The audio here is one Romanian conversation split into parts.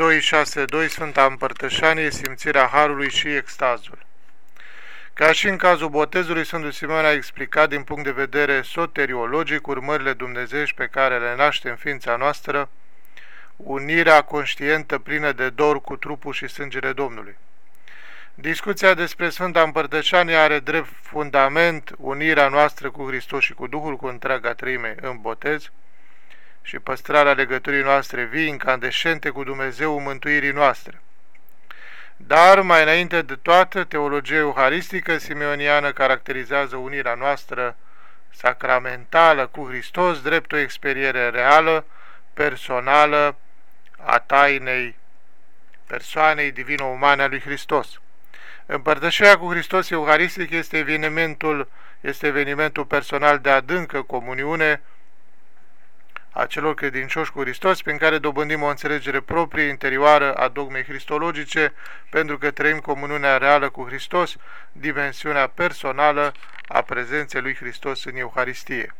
262 Sfânta Împărtășanie, simțirea Harului și extazul. Ca și în cazul botezului, Sfântul Simeon a explicat din punct de vedere soteriologic urmările dumnezeiești pe care le naște în ființa noastră, unirea conștientă plină de dor cu trupul și sângele Domnului. Discuția despre Sfânta Împărtășanie are drept fundament unirea noastră cu Hristos și cu Duhul cu întreaga treime în botez, și păstrarea legăturii noastre vii, incandescente cu Dumnezeu mântuirii noastre. Dar, mai înainte de toată, teologia euharistică simeoniană caracterizează unirea noastră sacramentală cu Hristos drept o experiere reală, personală, a tainei persoanei divino-umane a lui Hristos. Împărtășirea cu Hristos euharistic este evenimentul, este evenimentul personal de adâncă comuniune, a celor credincioși cu Hristos, prin care dobândim o înțelegere proprie interioară a dogmei cristologice, pentru că trăim comuniunea reală cu Hristos, dimensiunea personală a prezenței lui Hristos în Euharistie.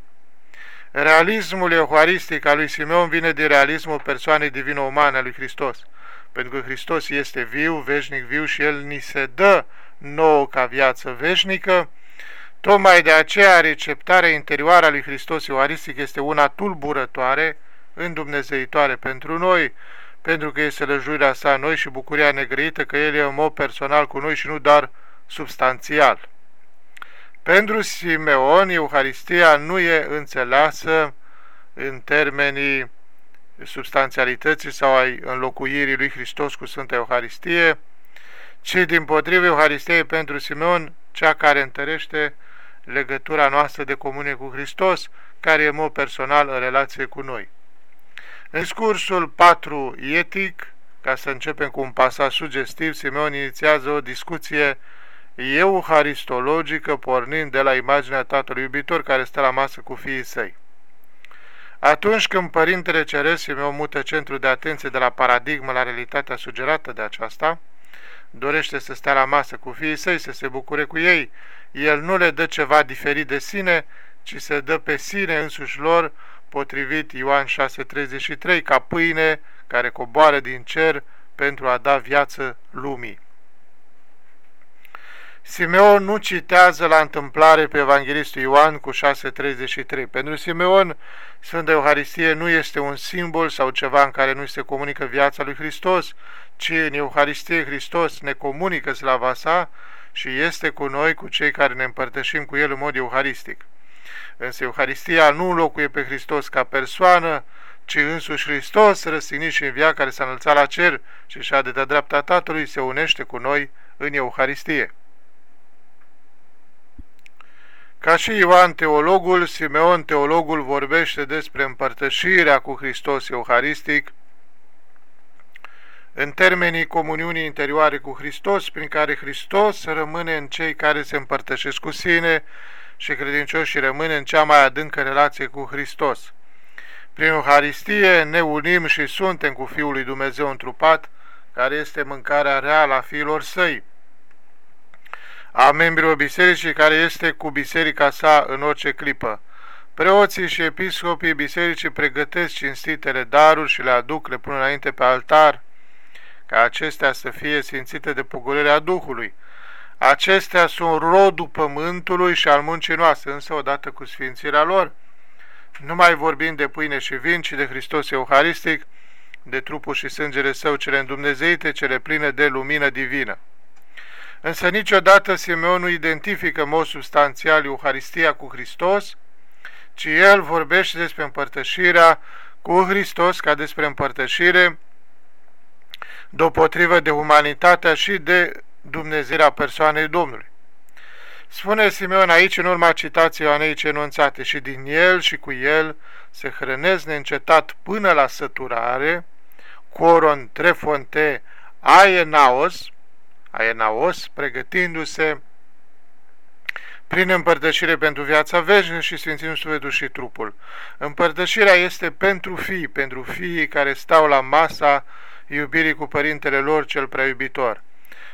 Realismul euharistic al lui Simeon vine din realismul persoanei divino-umane a lui Hristos, pentru că Hristos este viu, veșnic viu și El ni se dă nouă ca viață veșnică, Tocmai de aceea receptarea interioară a lui Hristos Euaristic este una tulburătoare, îndumnezeitoare pentru noi, pentru că este lăjuirea sa noi și bucuria negrăită că El e în mod personal cu noi și nu doar substanțial. Pentru Simeon, Euharistia nu e înțeleasă în termenii substanțialității sau ai înlocuirii lui Hristos cu Sfânta Euharistie, ci din potrivă Euharistia e pentru Simeon cea care întărește legătura noastră de comunie cu Hristos, care e în mod personal în relație cu noi. În discursul 4 etic, ca să începem cu un pasaj sugestiv, Simeon inițiază o discuție euharistologică pornind de la imaginea Tatălui Iubitor care stă la masă cu fiii săi. Atunci când Părintele Ceresc Simeon mută centrul de atenție de la paradigmă la realitatea sugerată de aceasta, dorește să stea la masă cu fiii săi, să se bucure cu ei, el nu le dă ceva diferit de sine, ci se dă pe sine însuși lor, potrivit Ioan 6,33, ca pâine care coboară din cer pentru a da viață lumii. Simeon nu citează la întâmplare pe Evanghelistul Ioan cu 6.33. Pentru Simeon, Sfânta Euharistie nu este un simbol sau ceva în care nu se comunică viața lui Hristos, ci în Euharistie Hristos ne comunică slava sa și este cu noi, cu cei care ne împărtășim cu El în mod euharistic. Însă Euharistia nu înlocuie pe Hristos ca persoană, ci însuși Hristos, răstignit și în via care s-a înălțat la cer și și-a de dreapta Tatălui, se unește cu noi în Euharistie. Ca și Ioan teologul, Simeon teologul vorbește despre împărtășirea cu Hristos euharistic, în termenii comuniunii interioare cu Hristos, prin care Hristos rămâne în cei care se împărtășesc cu sine și credincioșii rămâne în cea mai adâncă relație cu Hristos. Prin Euharistie ne unim și suntem cu Fiul lui Dumnezeu întrupat, care este mâncarea reală a fiilor săi, a membrilor bisericii care este cu biserica sa în orice clipă. Preoții și episcopii bisericii pregătesc cinstitele daruri și le aduc, le pun înainte pe altar, ca acestea să fie simțite de pogorârea Duhului. Acestea sunt rodul pământului și al muncii noastre, însă odată cu sfințirea lor, nu mai vorbim de pâine și vin, ci de Hristos Euharistic, de trupul și sângele său cele îndumnezeite, cele pline de lumină divină. Însă niciodată Simeon nu identifică în mod substanțial Euharistia cu Hristos, ci el vorbește despre împărtășirea cu Hristos ca despre împărtășire deopotrivă de umanitatea și de Dumnezeirea persoanei Domnului. Spune Simeon aici în urma citației Ioaneice enunțate și din el și cu el se hrănesc neîncetat până la săturare, coron trefonte aenaos, aenaos, pregătindu-se prin împărtășire pentru viața veșnică și sfințindu sufletul și trupul. Împărtășirea este pentru fii, pentru fiii care stau la masa iubirii cu părintele lor cel prea iubitor.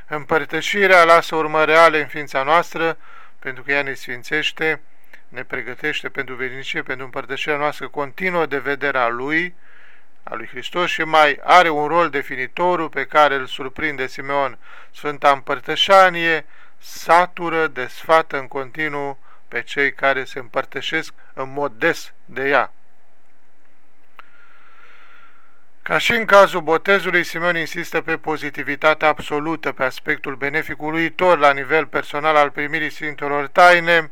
Împărtășirea lasă urmă reale în ființa noastră, pentru că ea ne sfințește, ne pregătește pentru veșnicie, pentru împărtășirea noastră continuă de vederea Lui, a lui Hristos și mai are un rol definitoriu pe care îl surprinde Simeon. Sfânta Împărtășanie satură, desfată în continuu pe cei care se împărtășesc în mod des de ea. Ca și în cazul botezului, Simeon insistă pe pozitivitatea absolută, pe aspectul benefic uluitor la nivel personal al primirii Sfintelor Taine,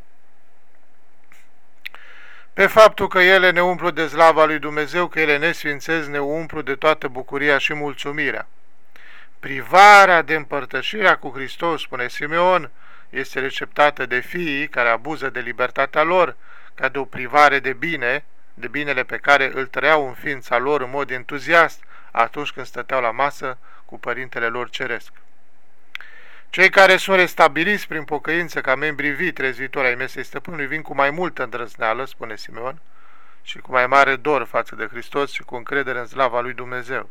pe faptul că ele ne umplu de slava lui Dumnezeu, că ele ne sfințesc, ne umplu de toată bucuria și mulțumirea. Privarea de împărtășirea cu Hristos, spune Simeon, este receptată de fiii care abuză de libertatea lor ca de o privare de bine, de binele pe care îl trăiau în ființa lor în mod entuziast atunci când stăteau la masă cu părintele lor ceresc. Cei care sunt restabiliți prin pocăință ca membri vii trezvitori ai mesei stăpânului vin cu mai multă îndrăzneală, spune Simeon, și cu mai mare dor față de Hristos și cu încredere în slava lui Dumnezeu.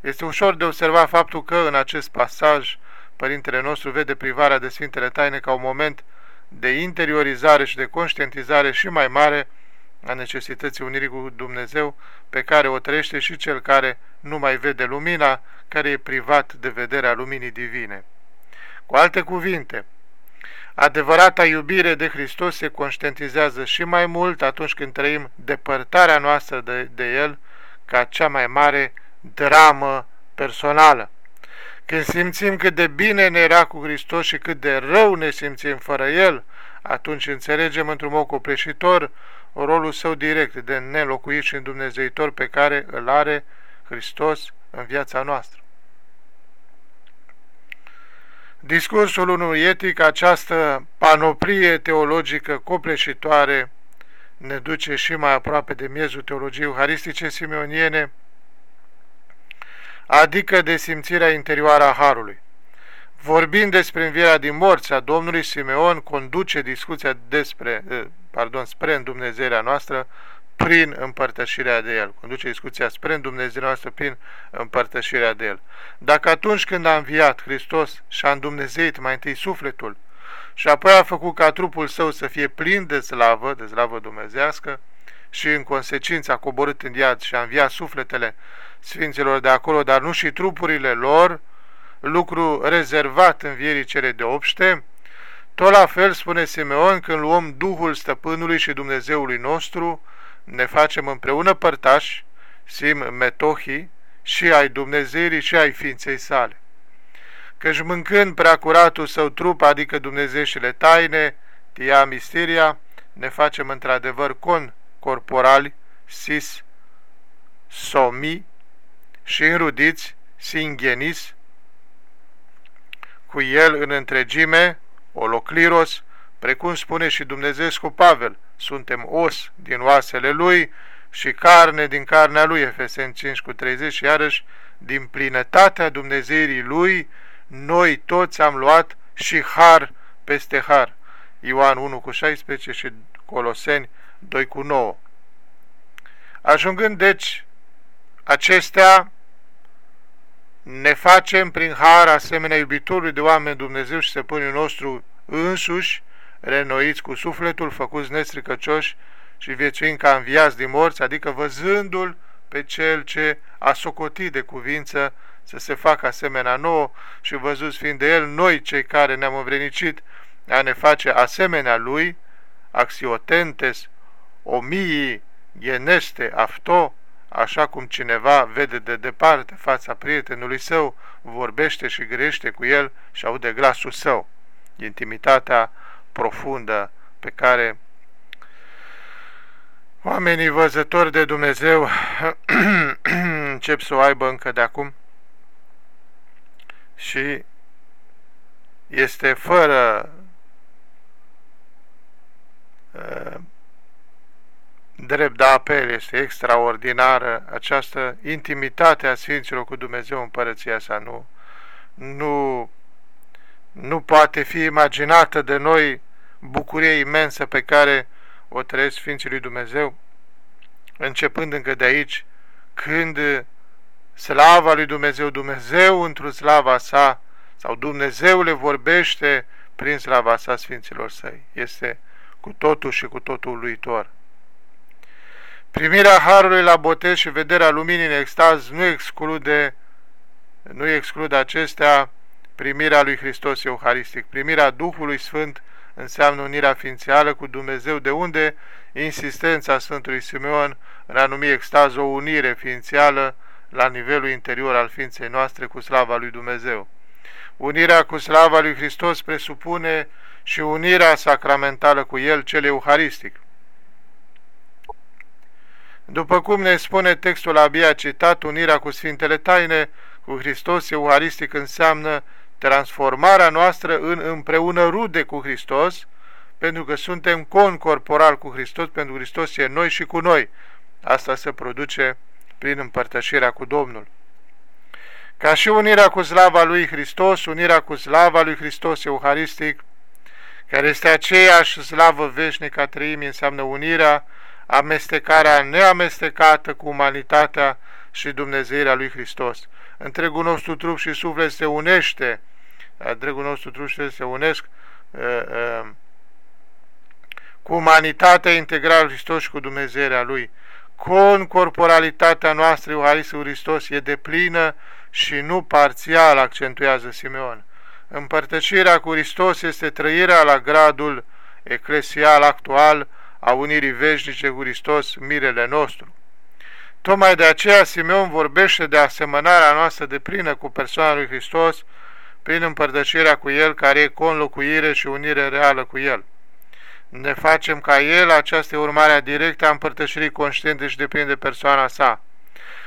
Este ușor de observat faptul că în acest pasaj Părintele nostru vede privarea de Sfintele Taine ca un moment de interiorizare și de conștientizare și mai mare a necesității unirii cu Dumnezeu pe care o trăiește și cel care nu mai vede lumina, care e privat de vederea luminii divine. Cu alte cuvinte, adevărata iubire de Hristos se conștientizează și mai mult atunci când trăim depărtarea noastră de, de El ca cea mai mare dramă personală. Când simțim cât de bine ne era cu Hristos și cât de rău ne simțim fără El, atunci înțelegem într-un mod copleșitor rolul său direct de nelocuit și îndumnezeitor pe care îl are Hristos în viața noastră. Discursul unui etic, această panoplie teologică copleșitoare, ne duce și mai aproape de miezul teologiei euharistice simeoniene, adică de simțirea interioară a Harului. Vorbind despre învierea din morți a Domnului Simeon, conduce discuția despre, eh, pardon, spre îndumnezeirea noastră prin împărtășirea de El. Conduce discuția spre îndumnezeirea noastră prin împărtășirea de El. Dacă atunci când a înviat Hristos și-a îndumnezeit mai întâi sufletul și apoi a făcut ca trupul său să fie plin de slavă, de slavă dumnezească, și în consecință a coborât în iad și a înviat sufletele sfinților de acolo, dar nu și trupurile lor, lucru rezervat în vierii cele de obște, tot la fel spune Simeon, când luăm Duhul Stăpânului și Dumnezeului nostru, ne facem împreună părtași, sim metohii, și ai Dumnezeirii și ai ființei sale. Căci mâncând preacuratul său trup, adică Dumnezeșile taine, tia misteria, ne facem într-adevăr con corporali, sis, somi, și înrudiți, singhenis, cu el în întregime, olocliros, precum spune și Dumnezeescu Pavel, suntem os din oasele lui și carne din carnea lui, Efeseni 5 cu 30 și iarăși din plinătatea Dumnezeirii lui, noi toți am luat și har peste har. Ioan 1 cu 16 și Coloseni 2 cu 9. Ajungând deci acestea ne facem prin har asemenea iubitorului de oameni Dumnezeu și stăpânul nostru însuși, renoiți cu sufletul, făcuți nestricăcioși și viețuind ca înviați din morți, adică văzându-l pe cel ce a socotit de cuvință să se facă asemenea nouă și văzuți fiind de el, noi cei care ne-am învrenicit a ne face asemenea lui, axiotentes, omii, geneste, afto, așa cum cineva vede de departe fața prietenului său, vorbește și grește cu el și aude glasul său. Intimitatea profundă pe care oamenii văzători de Dumnezeu încep să o aibă încă de acum și este fără uh, drept de apel, este extraordinară această intimitate a Sfinților cu Dumnezeu împărăția sa. Nu, nu, nu poate fi imaginată de noi bucurie imensă pe care o trăiesc Sfinții lui Dumnezeu, începând încă de aici, când slava lui Dumnezeu, Dumnezeu într-o slava sa, sau Dumnezeu le vorbește prin slava sa Sfinților săi. Este cu totul și cu totul uluitor. Primirea Harului la botez și vederea luminii în extaz nu exclude, nu exclude acestea primirea lui Hristos Euharistic. Primirea Duhului Sfânt înseamnă unirea ființială cu Dumnezeu, de unde insistența Sfântului Simeon în a numi extaz o unire ființială la nivelul interior al ființei noastre cu slava lui Dumnezeu. Unirea cu slava lui Hristos presupune și unirea sacramentală cu El, cel euharistic. După cum ne spune textul abia citat, unirea cu Sfintele Taine cu Hristos euharistic înseamnă transformarea noastră în împreună rude cu Hristos, pentru că suntem concorporal cu Hristos, pentru că Hristos e noi și cu noi. Asta se produce prin împărtășirea cu Domnul. Ca și unirea cu slava lui Hristos, unirea cu slava lui Hristos Euharistic, care este aceeași slavă veșnică a treimii, înseamnă unirea, amestecarea neamestecată cu umanitatea și Dumnezeirea lui Hristos. Întregul nostru trup și suflet se unește, întregul nostru trup și suflet se unesc uh, uh, cu umanitatea integrală Hristos și cu Dumnezeirea Lui. Concorporalitatea noastră, Euharistul Hristos, e de plină și nu parțial, accentuează Simeon. Împărtășirea cu Hristos este trăirea la gradul eclesial actual a unirii veșnice cu Hristos, mirele nostru. Tocmai de aceea Simeon vorbește de asemănarea noastră de plină cu persoana lui Hristos, prin împărtășirea cu El, care e conlocuire și unire reală cu El. Ne facem ca El, această urmare directă a împărtășirii conștiente și depinde de persoana sa.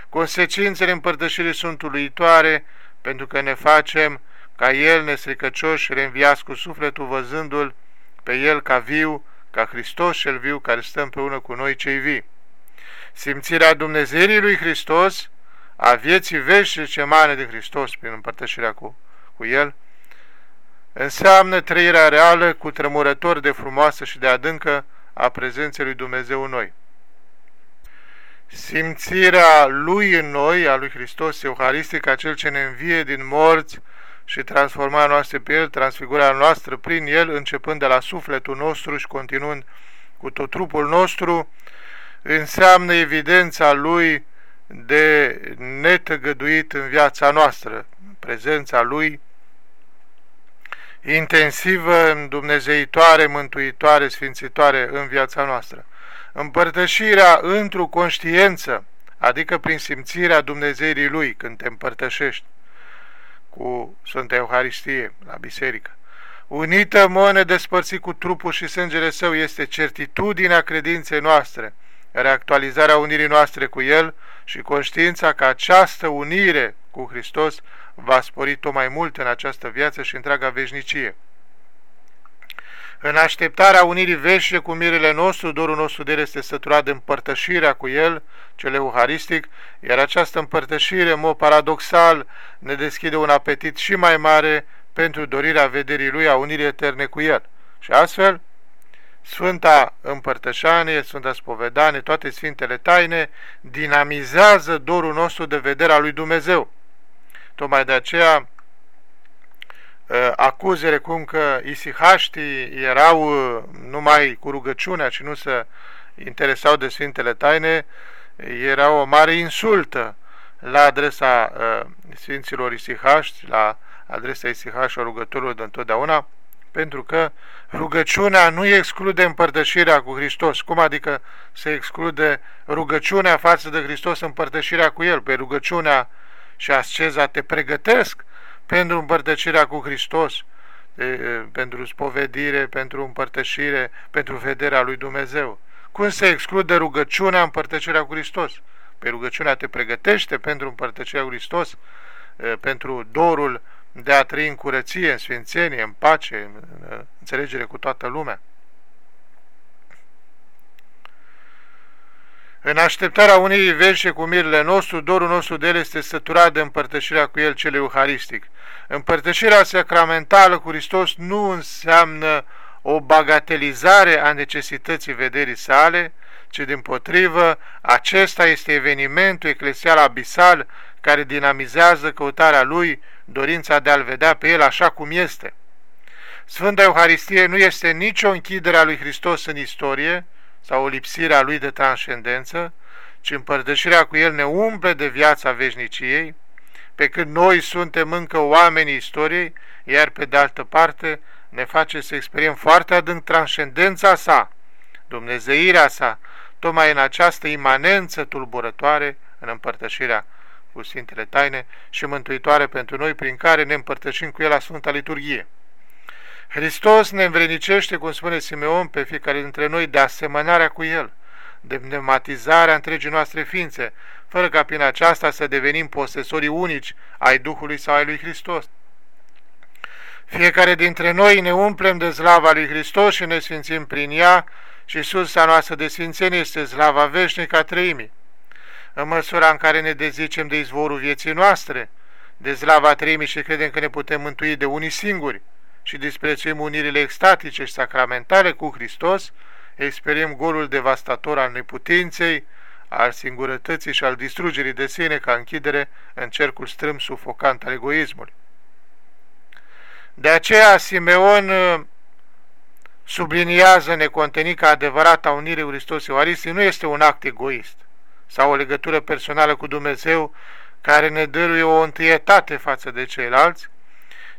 Consecințele împărtășirii sunt uluitoare, pentru că ne facem ca El, nestricăcioși, reînviați cu sufletul văzându-L pe El ca viu, ca Hristos cel viu care stă împreună cu noi cei vii. Simțirea Dumnezeirii lui Hristos, a vieții veșnice mare de Hristos prin împărtășirea cu, cu El, înseamnă trăirea reală cu tremurător de frumoasă și de adâncă a prezenței lui Dumnezeu în noi. Simțirea Lui în noi, a lui Hristos Euharistic, acel ce ne învie din morți și transformarea noastră pe El, transfigurarea noastră prin El, începând de la sufletul nostru și continuând cu tot trupul nostru, înseamnă evidența Lui de netăgăduit în viața noastră, prezența Lui intensivă, îndumnezeitoare, mântuitoare, sfințitoare în viața noastră. Împărtășirea într-o conștiență, adică prin simțirea Dumnezeirii Lui când te împărtășești cu Sfânta Euharistie la biserică. Unită mână despărțit cu trupul și sângele său este certitudinea credinței noastre, reactualizarea unirii noastre cu El și conștiința că această unire cu Hristos va spori tot mai mult în această viață și întreaga veșnicie. În așteptarea unirii veșnice cu mirele nostru, dorul nostru de el este săturat de împărtășirea cu el, cel euharistic, iar această împărtășire, în mod paradoxal, ne deschide un apetit și mai mare pentru dorirea vederii lui a unirii eterne cu el. Și astfel, Sfânta Împărtășanie, Sfânta Spovedanie, toate Sfintele Taine dinamizează dorul nostru de vederea lui Dumnezeu. Tocmai de aceea ă, acuzele cum că isihaștii erau ă, numai cu rugăciunea și nu se interesau de Sfintele Taine, era o mare insultă la adresa uh, Sfinților Isihaști, la adresa Isihașilor rugătorilor de întotdeauna, pentru că rugăciunea nu exclude împărtășirea cu Hristos. Cum adică se exclude rugăciunea față de Hristos împărtășirea cu El? Pe rugăciunea și asceza te pregătesc pentru împărtășirea cu Hristos, de, pentru spovedire, pentru împărtășire, pentru vederea lui Dumnezeu. Cum se exclude rugăciunea împărtășirea cu Hristos? Pe rugăciunea te pregătește pentru împărtășirea cu Hristos, pentru dorul de a trăi în curăție, în sfințenie, în pace, în înțelegere cu toată lumea. În așteptarea unii veșe cu mirele nostru, dorul nostru de el este săturat de împărtășirea cu el cel euharistic. Împărtășirea sacramentală cu Hristos nu înseamnă o bagatelizare a necesității vederii sale, ci din potrivă, acesta este evenimentul eclesial abisal care dinamizează căutarea lui, dorința de a-l vedea pe el așa cum este. Sfânta Euharistie nu este nicio închidere a lui Hristos în istorie, sau o lipsire a lui de transcendență, ci împărtășirea cu el ne umple de viața veșniciei, pe când noi suntem încă oamenii istoriei, iar pe de altă parte ne face să experiem foarte adânc transcendența sa, dumnezeirea sa, tocmai în această imanență tulburătoare în împărtășirea cu Sfintele Taine și mântuitoare pentru noi, prin care ne împărtășim cu El la Sfânta Liturghie. Hristos ne învrenicește, cum spune Simeon, pe fiecare dintre noi de asemănarea cu El, de pneumatizarea întregii noastre ființe, fără ca prin aceasta să devenim posesorii unici ai Duhului sau ai lui Hristos. Fiecare dintre noi ne umplem de slava lui Hristos și ne sfințim prin ea și sursa noastră de sfințenie este slava veșnică a trăimii. În măsura în care ne dezicem de izvorul vieții noastre, de slava trăimii și credem că ne putem mântui de unii singuri și disprețuim unirile extatice și sacramentale cu Hristos, experiem golul devastator al neputinței, al singurătății și al distrugerii de sine ca închidere în cercul strâm sufocant al egoismului. De aceea Simeon uh, subliniază necontenit că adevărata unire Hristos Euaristii nu este un act egoist sau o legătură personală cu Dumnezeu care ne dăruie o întâietate față de ceilalți,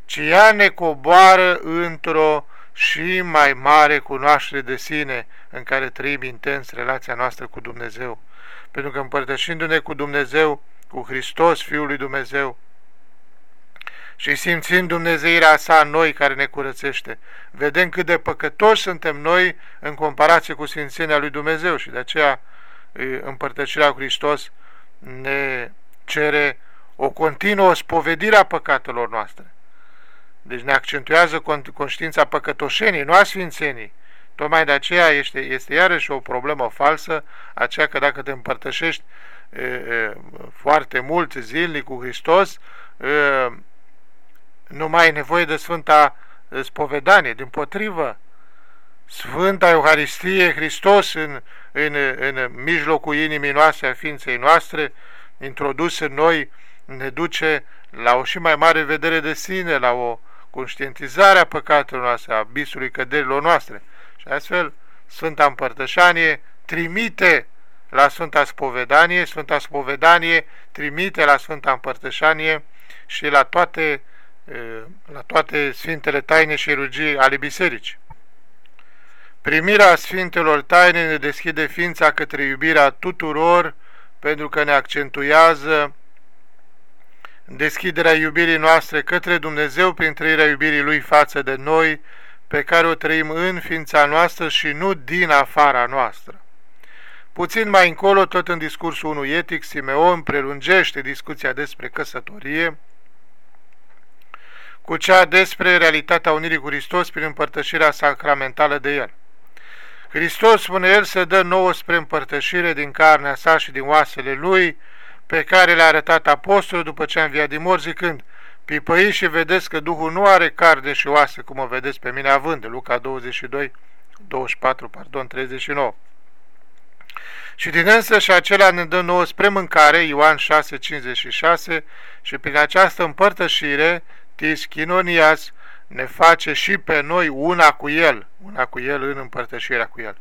ci ea ne coboară într-o și mai mare cunoaștere de sine în care trăim intens relația noastră cu Dumnezeu. Pentru că împărtășindu-ne cu Dumnezeu, cu Hristos, Fiul lui Dumnezeu, și simțind Dumnezeirea sa în noi care ne curățește, vedem cât de păcătoși suntem noi în comparație cu Sfințenia lui Dumnezeu și de aceea împărtășirea cu Hristos ne cere o continuă spovedire a păcatelor noastre. Deci ne accentuează conștiința păcătoșenii, nu a sfințenii. Tocmai de aceea este, este iarăși o problemă falsă, aceea că dacă te împărtășești e, e, foarte mult zilnic cu Hristos, e, nu mai ai nevoie de Sfânta Spovedanie, din potrivă, Sfânta Euharistie, Hristos în, în, în mijlocul inimii noastre, a ființei noastre, introdus în noi, ne duce la o și mai mare vedere de sine, la o conștientizare a păcatelor noastre, a abisului căderilor noastre. Și astfel, Sfânta Împărtășanie trimite la Sfânta Spovedanie, Sfânta Spovedanie trimite la Sfânta Împărtășanie și la toate, la toate Sfintele Taine și Rugii ale Bisericii. Primirea Sfintelor Taine ne deschide ființa către iubirea tuturor, pentru că ne accentuează deschiderea iubirii noastre către Dumnezeu prin trăirea iubirii Lui față de noi, pe care o trăim în ființa noastră și nu din afara noastră. Puțin mai încolo, tot în discursul unui etic, Simeon prelungește discuția despre căsătorie cu cea despre realitatea unirii cu Hristos prin împărtășirea sacramentală de El. Hristos, spune El, se dă nouă spre împărtășire din carnea sa și din oasele Lui, pe care le-a arătat apostolul după ce a înviat din mor, zicând, Pipăiți și vedeți că Duhul nu are carne și oase, cum o vedeți pe mine având, Luca 22, 24, pardon, 39. Și din însă și acela ne dă nouă spre mâncare, Ioan 6, 56, și prin această împărtășire, tischinonias, ne face și pe noi una cu El, una cu El în împărtășirea cu El.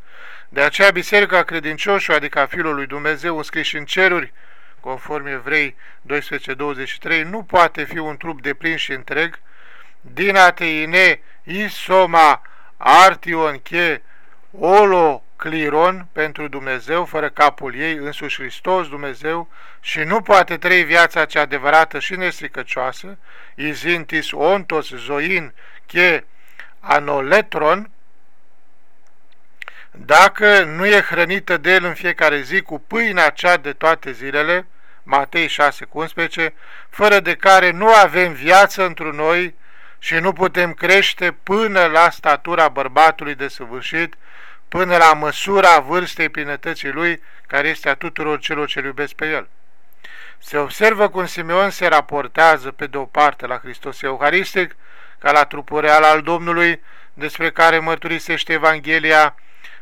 De aceea Biserica Credincioșului, adică a Fiului lui Dumnezeu înscris în ceruri, conform Evrei 12.23, nu poate fi un trup de plin și întreg, din ateine isoma artion che olo cliron pentru Dumnezeu, fără capul ei, însuși Hristos Dumnezeu, și nu poate trăi viața cea adevărată și nestricăcioasă, izintis ontos zoin che anoletron, dacă nu e hrănită de el în fiecare zi cu pâinea cea de toate zilele, Matei 6 11, fără de care nu avem viață într noi și nu putem crește până la statura bărbatului de săvârșit, până la măsura vârstei plinătății lui, care este a tuturor celor ce iubesc pe el. Se observă cum Simeon se raportează pe de o parte la Hristos Euharistic, ca la trupul real al Domnului, despre care mărturisește Evanghelia,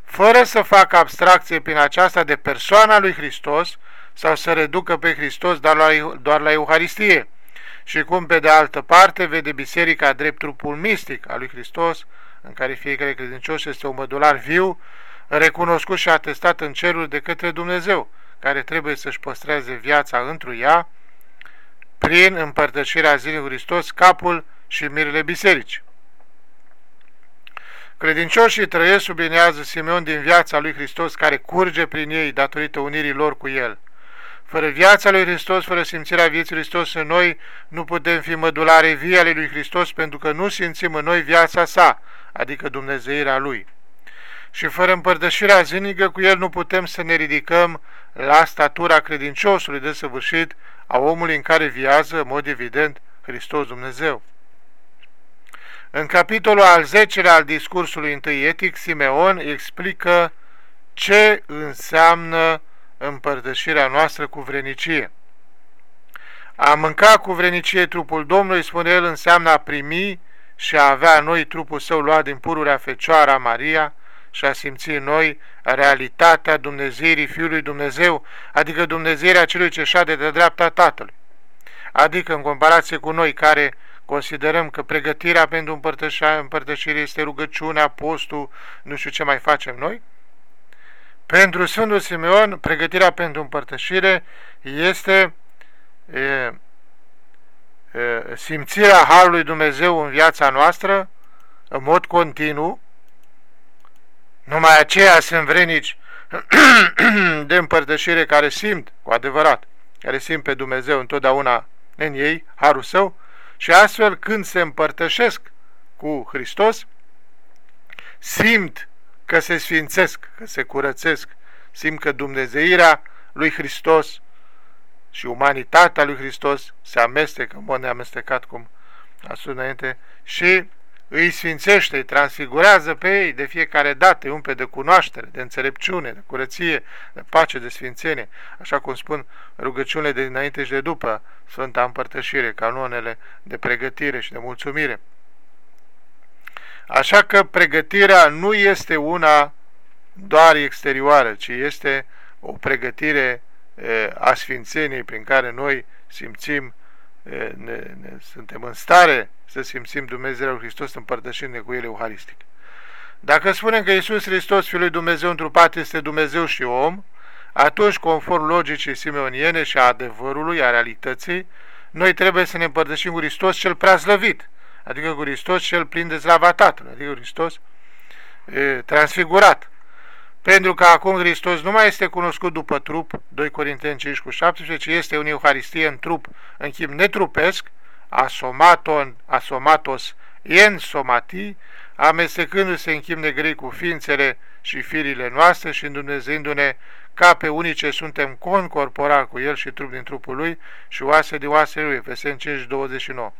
fără să facă abstracție prin aceasta de persoana lui Hristos sau să reducă pe Hristos doar la, doar la Euharistie, și cum pe de altă parte vede biserica drept trupul mistic al lui Hristos, în care fiecare credincios este un mădular viu, recunoscut și atestat în cerul de către Dumnezeu, care trebuie să-și păstreze viața întru ea, prin împărtășirea zilei Hristos, capul și mirele biserici. Credincioșii trăiesc, sublinează Simeon, din viața lui Hristos care curge prin ei datorită unirii lor cu El. Fără viața lui Hristos, fără simțirea vieții lui Hristos în noi, nu putem fi mădulare vie ale lui Hristos pentru că nu simțim în noi viața sa, adică Dumnezeirea Lui. Și fără împărtășirea zilnică cu El nu putem să ne ridicăm la statura credinciosului de săvârșit a omului în care viază, în mod evident, Hristos Dumnezeu. În capitolul al 10 al discursului întâi etic, Simeon explică ce înseamnă împărtășirea noastră cu vrenicie. A mânca cu vrenicie trupul Domnului, spune el, înseamnă a primi și a avea noi trupul său luat din pururea Fecioara Maria și a simți în noi realitatea Dumnezeirii Fiului Dumnezeu, adică Dumnezeirea celui ce șade de dreapta Tatălui. Adică, în comparație cu noi care considerăm că pregătirea pentru împărtășire este rugăciunea, postul, nu știu ce mai facem noi, pentru Sfântul Simeon, pregătirea pentru împărtășire este e, e, simțirea Harului Dumnezeu în viața noastră, în mod continuu, numai aceia sunt vrenici de împărtășire care simt, cu adevărat, care simt pe Dumnezeu întotdeauna în ei, Harul Său, și astfel când se împărtășesc cu Hristos, simt că se sfințesc, că se curățesc, simt că Dumnezeirea lui Hristos și umanitatea lui Hristos se amestecă în mod neamestecat, cum a spus înainte, și îi sfințește, îi transfigurează pe ei de fiecare dată, îi umple de cunoaștere, de înțelepciune, de curăție, de pace, de sfințenie, așa cum spun rugăciunile de dinainte și de după Sfânta Împărtășire, canonele de pregătire și de mulțumire. Așa că pregătirea nu este una doar exterioară, ci este o pregătire a Sfințeniei prin care noi simțim, ne, ne, suntem în stare să simțim Dumnezeu Hristos împărtășindu-ne cu El euharistic. Dacă spunem că Iisus Hristos, Fiul lui Dumnezeu întrupat, este Dumnezeu și om, atunci, conform logicii simeoniene și a adevărului, a realității, noi trebuie să ne împărtășim cu Hristos cel prea slăvit, adică cu Hristos cel plin de slava Tatălui, adică cu Hristos e, transfigurat. Pentru că acum Hristos nu mai este cunoscut după trup, 2 Corinteni 5 cu 17, ci este un Euharistie în trup, în chip netrupesc, asomaton, asomatos en somati, amestecându-se în chip negri cu ființele și firile noastre și îndumnezeindu-ne ca pe unii ce suntem concorporal cu El și trup din trupul Lui și oase din oasele Lui, Efeseni 5, 29.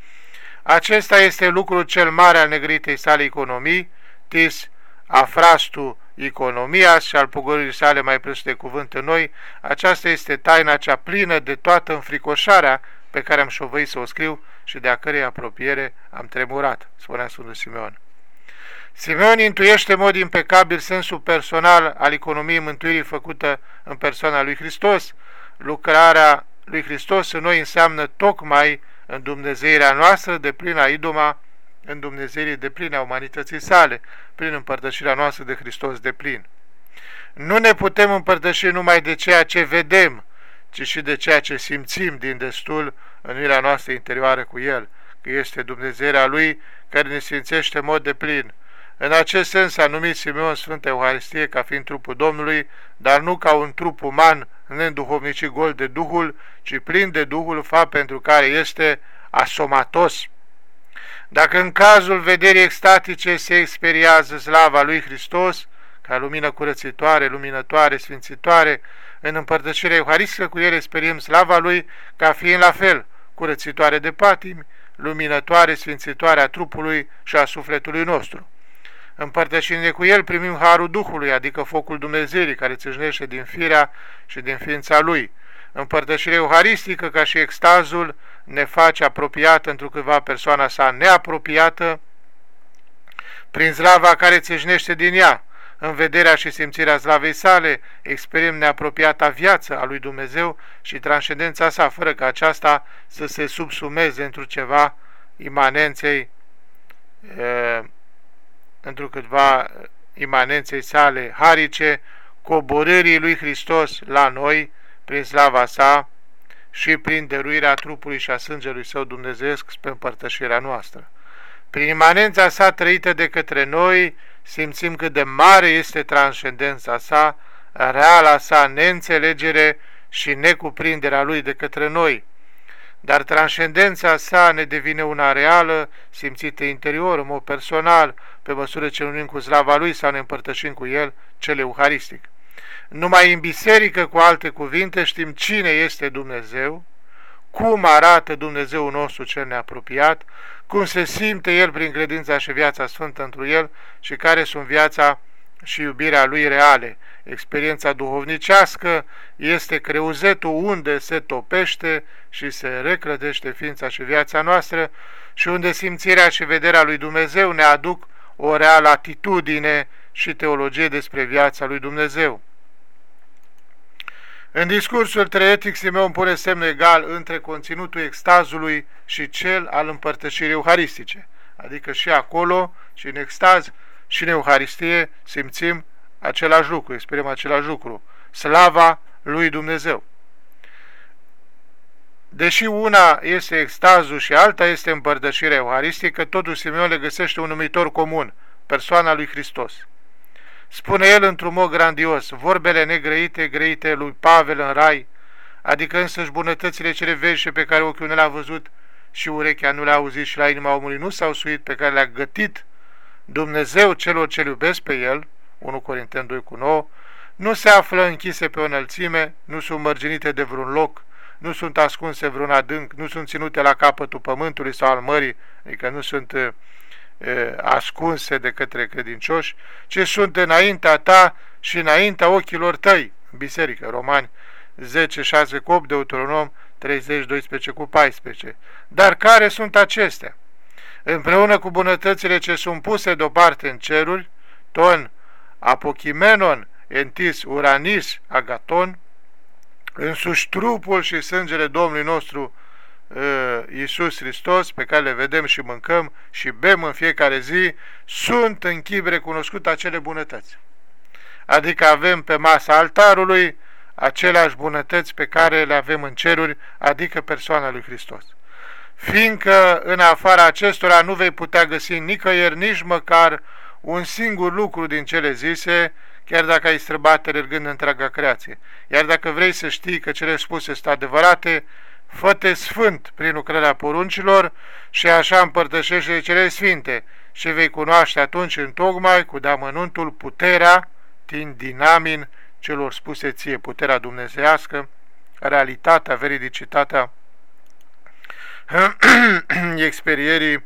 Acesta este lucrul cel mare al negritei sale economii, tis afrastu economia și al pugării sale mai presus de cuvânt în noi, aceasta este taina cea plină de toată înfricoșarea pe care am șovăit să o scriu și de a cărei apropiere am tremurat, spunea Sfântul Simeon. Simeon intuiește în mod impecabil sensul personal al economiei mântuirii făcută în persoana lui Hristos. Lucrarea lui Hristos în noi înseamnă tocmai în Dumnezeirea noastră de plină idoma, în Dumnezeirii de plină a umanității sale, prin împărtășirea noastră de Hristos de plin. Nu ne putem împărtăși numai de ceea ce vedem, ci și de ceea ce simțim din destul în unirea noastră interioară cu El, că este Dumnezeirea Lui care ne sfințește în mod de plin. În acest sens a numit Simeon Sfânta Euharistie ca fiind trupul Domnului, dar nu ca un trup uman neînduhovnicit gol de Duhul, ci plin de Duhul, fapt pentru care este asomatos. Dacă în cazul vederii extatice se experiază slava lui Hristos, ca lumină curățitoare, luminătoare, sfințitoare, în împărtășirea euharistică cu el experiem slava lui ca fiind la fel, curățitoare de patimi, luminătoare, sfințitoare a trupului și a sufletului nostru. Împărtășind cu el primim harul Duhului, adică focul Dumnezeirii care țâșnește din firea și din ființa lui. Împărtășirea euharistică, ca și extazul, ne face apropiată întrucâtva persoana sa neapropiată, prin zlava care țâșnește din ea, în vederea și simțirea slavei sale, experim neapropiata viață a lui Dumnezeu și transcendența sa, fără ca aceasta să se subsumeze într ceva imanenței, într-o câtva imanenței sale harice, coborârii lui Hristos la noi, prin slava sa și prin dăruirea trupului și a sângelui său dumnezeesc spre împărtășirea noastră. Prin imanența sa trăită de către noi, simțim cât de mare este transcendența sa, reala sa neînțelegere și necuprinderea lui de către noi. Dar transcendența sa ne devine una reală, simțită interior, în mod personal, pe măsură ce unim cu slava lui sau ne împărtășim cu el cel euharistic. Numai în biserică, cu alte cuvinte, știm cine este Dumnezeu, cum arată Dumnezeu nostru cel neapropiat, cum se simte El prin credința și viața sfântă întru El și care sunt viața și iubirea Lui reale. Experiența duhovnicească este creuzetul unde se topește și se reclădește ființa și viața noastră și unde simțirea și vederea lui Dumnezeu ne aduc o reală atitudine și teologie despre viața lui Dumnezeu. În discursul treetic, Simeon pune semn egal între conținutul extazului și cel al împărtășirii euharistice, adică și acolo, și în extaz, și în Euharistie simțim același lucru, exprimăm același lucru, slava lui Dumnezeu. Deși una este extazul și alta este împărtășirea euharistică, totuși Simeon le găsește un numitor comun, persoana lui Hristos. Spune el într-un mod grandios, vorbele negrăite, grăite lui Pavel în rai, adică însăși bunătățile cele veșe pe care ochiul nu le-a văzut și urechea nu le-a auzit și la inima omului nu s-au suit, pe care le-a gătit Dumnezeu celor ce iubesc pe el, 1 Corinteni 2 cu 9, nu se află închise pe o înălțime, nu sunt mărginite de vreun loc, nu sunt ascunse vreun adânc, nu sunt ținute la capătul pământului sau al mării, adică nu sunt ascunse de către credincioși, ci sunt înaintea ta și înaintea ochilor tăi, în biserică, Romani 10, 6 cu 8, Deuteronom 30, 12 cu 14. Dar care sunt acestea? Împreună cu bunătățile ce sunt puse deoparte în ceruri, ton, apochimenon, entis, uranis, agaton, însuși trupul și sângele Domnului nostru Uh, Iisus Hristos, pe care le vedem și mâncăm și bem în fiecare zi, sunt în chip recunoscut acele bunătăți. Adică avem pe masa altarului aceleași bunătăți pe care le avem în ceruri, adică persoana lui Hristos. Fiindcă în afara acestora nu vei putea găsi nicăieri nici măcar un singur lucru din cele zise, chiar dacă ai străbate râgând întreaga creație. Iar dacă vrei să știi că cele spuse sunt adevărate, fă sfânt prin lucrarea poruncilor și așa împărtășește cele sfinte și vei cunoaște atunci în tocmai cu deamănuntul puterea din dinamin celor spuse ție, puterea dumnezească, realitatea, veridicitatea experierii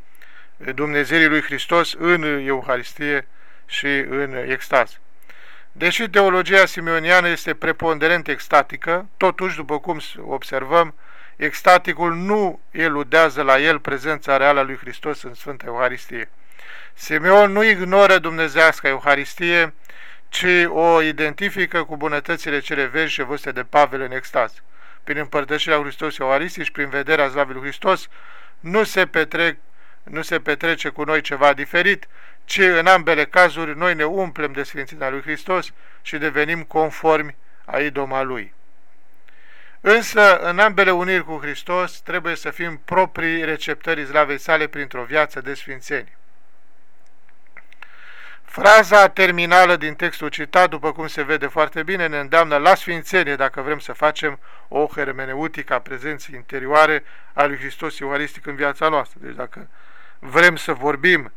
Dumnezeirii lui Hristos în Euharistie și în extaz. Deși teologia simeoniană este preponderent extatică, totuși, după cum observăm, extaticul nu eludează la el prezența reală a lui Hristos în Sfânta Euharistie. Simeon nu ignoră dumnezească Euharistie, ci o identifică cu bunătățile cele vechi și văzute de Pavel în extaz. Prin împărtășirea lui Hristos Euharistie și prin vederea slavei lui Hristos, nu se, petrec, nu se petrece cu noi ceva diferit, ci în ambele cazuri noi ne umplem de Sfințenia lui Hristos și devenim conformi a idoma Lui. Însă, în ambele uniri cu Hristos, trebuie să fim proprii receptării slavei sale printr-o viață de sfințenie. Fraza terminală din textul citat, după cum se vede foarte bine, ne îndeamnă la sfințenie dacă vrem să facem o hermeneutică a prezenței interioare a lui Hristos Euharistic în viața noastră. Deci dacă vrem să vorbim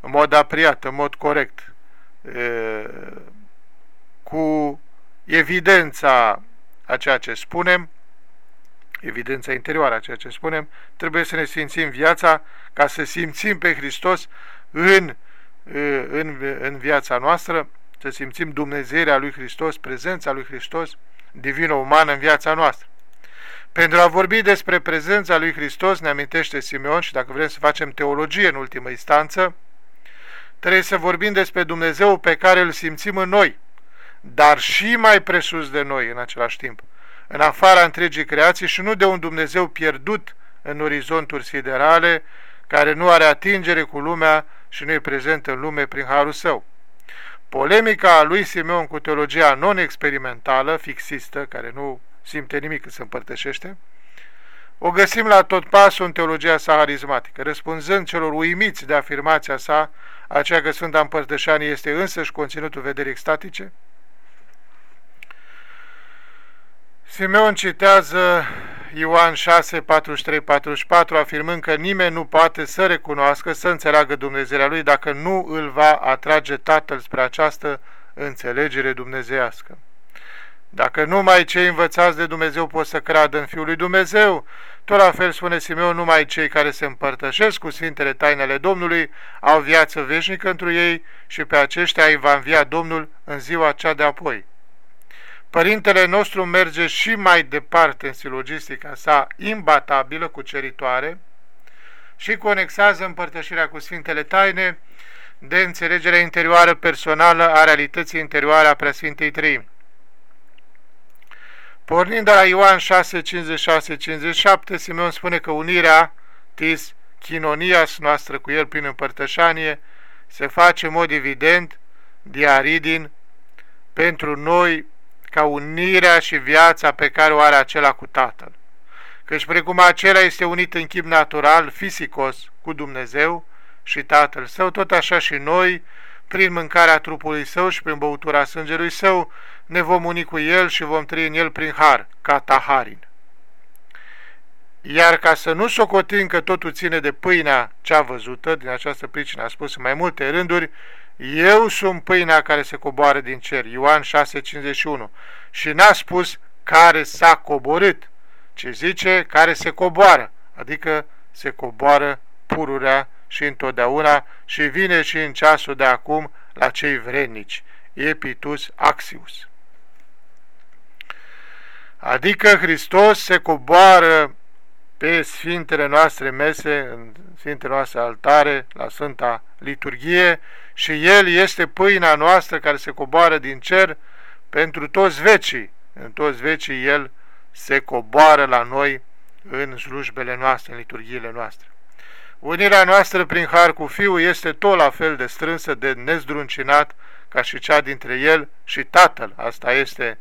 în mod apriat, în mod corect, cu evidența a ceea ce spunem, evidența interioară a ceea ce spunem, trebuie să ne simțim viața ca să simțim pe Hristos în, în, în viața noastră, să simțim Dumnezeirea lui Hristos, prezența lui Hristos, divină umană în viața noastră. Pentru a vorbi despre prezența lui Hristos, ne amintește Simeon și dacă vrem să facem teologie în ultimă instanță, trebuie să vorbim despre Dumnezeu pe care îl simțim în noi, dar și mai presus de noi în același timp, în afara întregii creații și nu de un Dumnezeu pierdut în orizonturi siderale, care nu are atingere cu lumea și nu e prezent în lume prin harul său. Polemica lui Simeon cu teologia non-experimentală, fixistă, care nu simte nimic când se împărtășește, o găsim la tot pasul în teologia sa harismatică, răspunzând celor uimiți de afirmația sa, aceea că Sfânta Împărtășanie este însăși conținutul vederii extatice. Simeon citează Ioan 6, 43, 44, afirmând că nimeni nu poate să recunoască, să înțeleagă Dumnezeirea Lui dacă nu îl va atrage Tatăl spre această înțelegere dumnezeiască. Dacă numai cei învățați de Dumnezeu pot să creadă în Fiul lui Dumnezeu, tot la fel spune Simeon, numai cei care se împărtășesc cu Sfintele Tainele Domnului au viață veșnică întru ei și pe aceștia îi va învia Domnul în ziua cea de apoi. Părintele nostru merge și mai departe în silogistica sa imbatabilă, cuceritoare, și conexează împărtășirea cu Sfintele Taine de înțelegerea interioară personală a realității interioare a Preasfintei Trăimi. Pornind de la Ioan 6, 56-57, Simeon spune că unirea, tis, chinonias noastră cu el prin împărtășanie, se face în mod evident, diaridin, pentru noi ca unirea și viața pe care o are acela cu Tatăl. Căci precum acela este unit în chip natural, fisicos, cu Dumnezeu și Tatăl Său, tot așa și noi, prin mâncarea trupului Său și prin băutura sângelui Său, ne vom uni cu El și vom trăi în El prin har, ca taharin. Iar ca să nu socotim că totul ține de pâinea cea văzută, din această pricină a spus în mai multe rânduri, eu sunt pâinea care se coboară din cer, Ioan 6,51, și n-a spus care s-a coborât, ci zice care se coboară, adică se coboară pururea și întotdeauna și vine și în ceasul de acum la cei vrednici, Epitus Axius. Adică Hristos se coboară pe Sfintele noastre mese, în Sfintele noastre altare, la Sfânta Liturghie și El este pâinea noastră care se coboară din cer pentru toți vecii. În toți vecii El se coboară la noi în slujbele noastre, în liturghiile noastre. Unirea noastră prin har cu Fiul este tot la fel de strânsă, de nezdruncinat, ca și cea dintre El și Tatăl. Asta este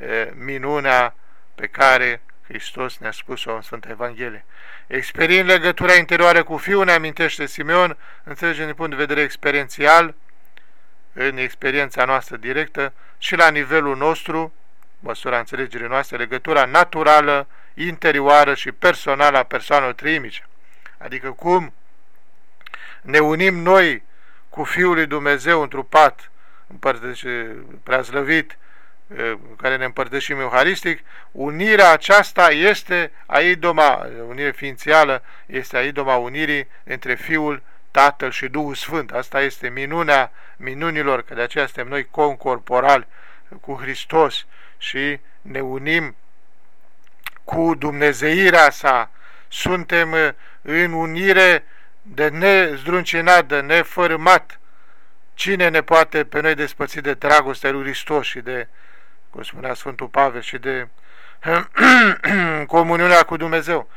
e, minunea pe care Hristos ne-a spus-o în Sfânta Evanghelie. Experiind legătura interioară cu Fiul, ne amintește Simeon, înțelegem din punct de vedere experiențial, în experiența noastră directă și la nivelul nostru, măsura înțelegerii noastre, legătura naturală, interioară și personală a persoanelor triimice. Adică cum ne unim noi cu Fiul lui Dumnezeu întrupat, preazlăvit, care ne împărtășim euharistic, unirea aceasta este aidoma, unire ființială, este aidoma unirii între Fiul, Tatăl și Duhul Sfânt. Asta este minunea minunilor, că de aceea suntem noi concorporali cu Hristos și ne unim cu Dumnezeirea sa. Suntem în unire de nezdruncinat, de nefărâmat. Cine ne poate pe noi despăți de dragostea lui Hristos și de cum spunea Sfântul Pavel, și de comuniunea cu Dumnezeu.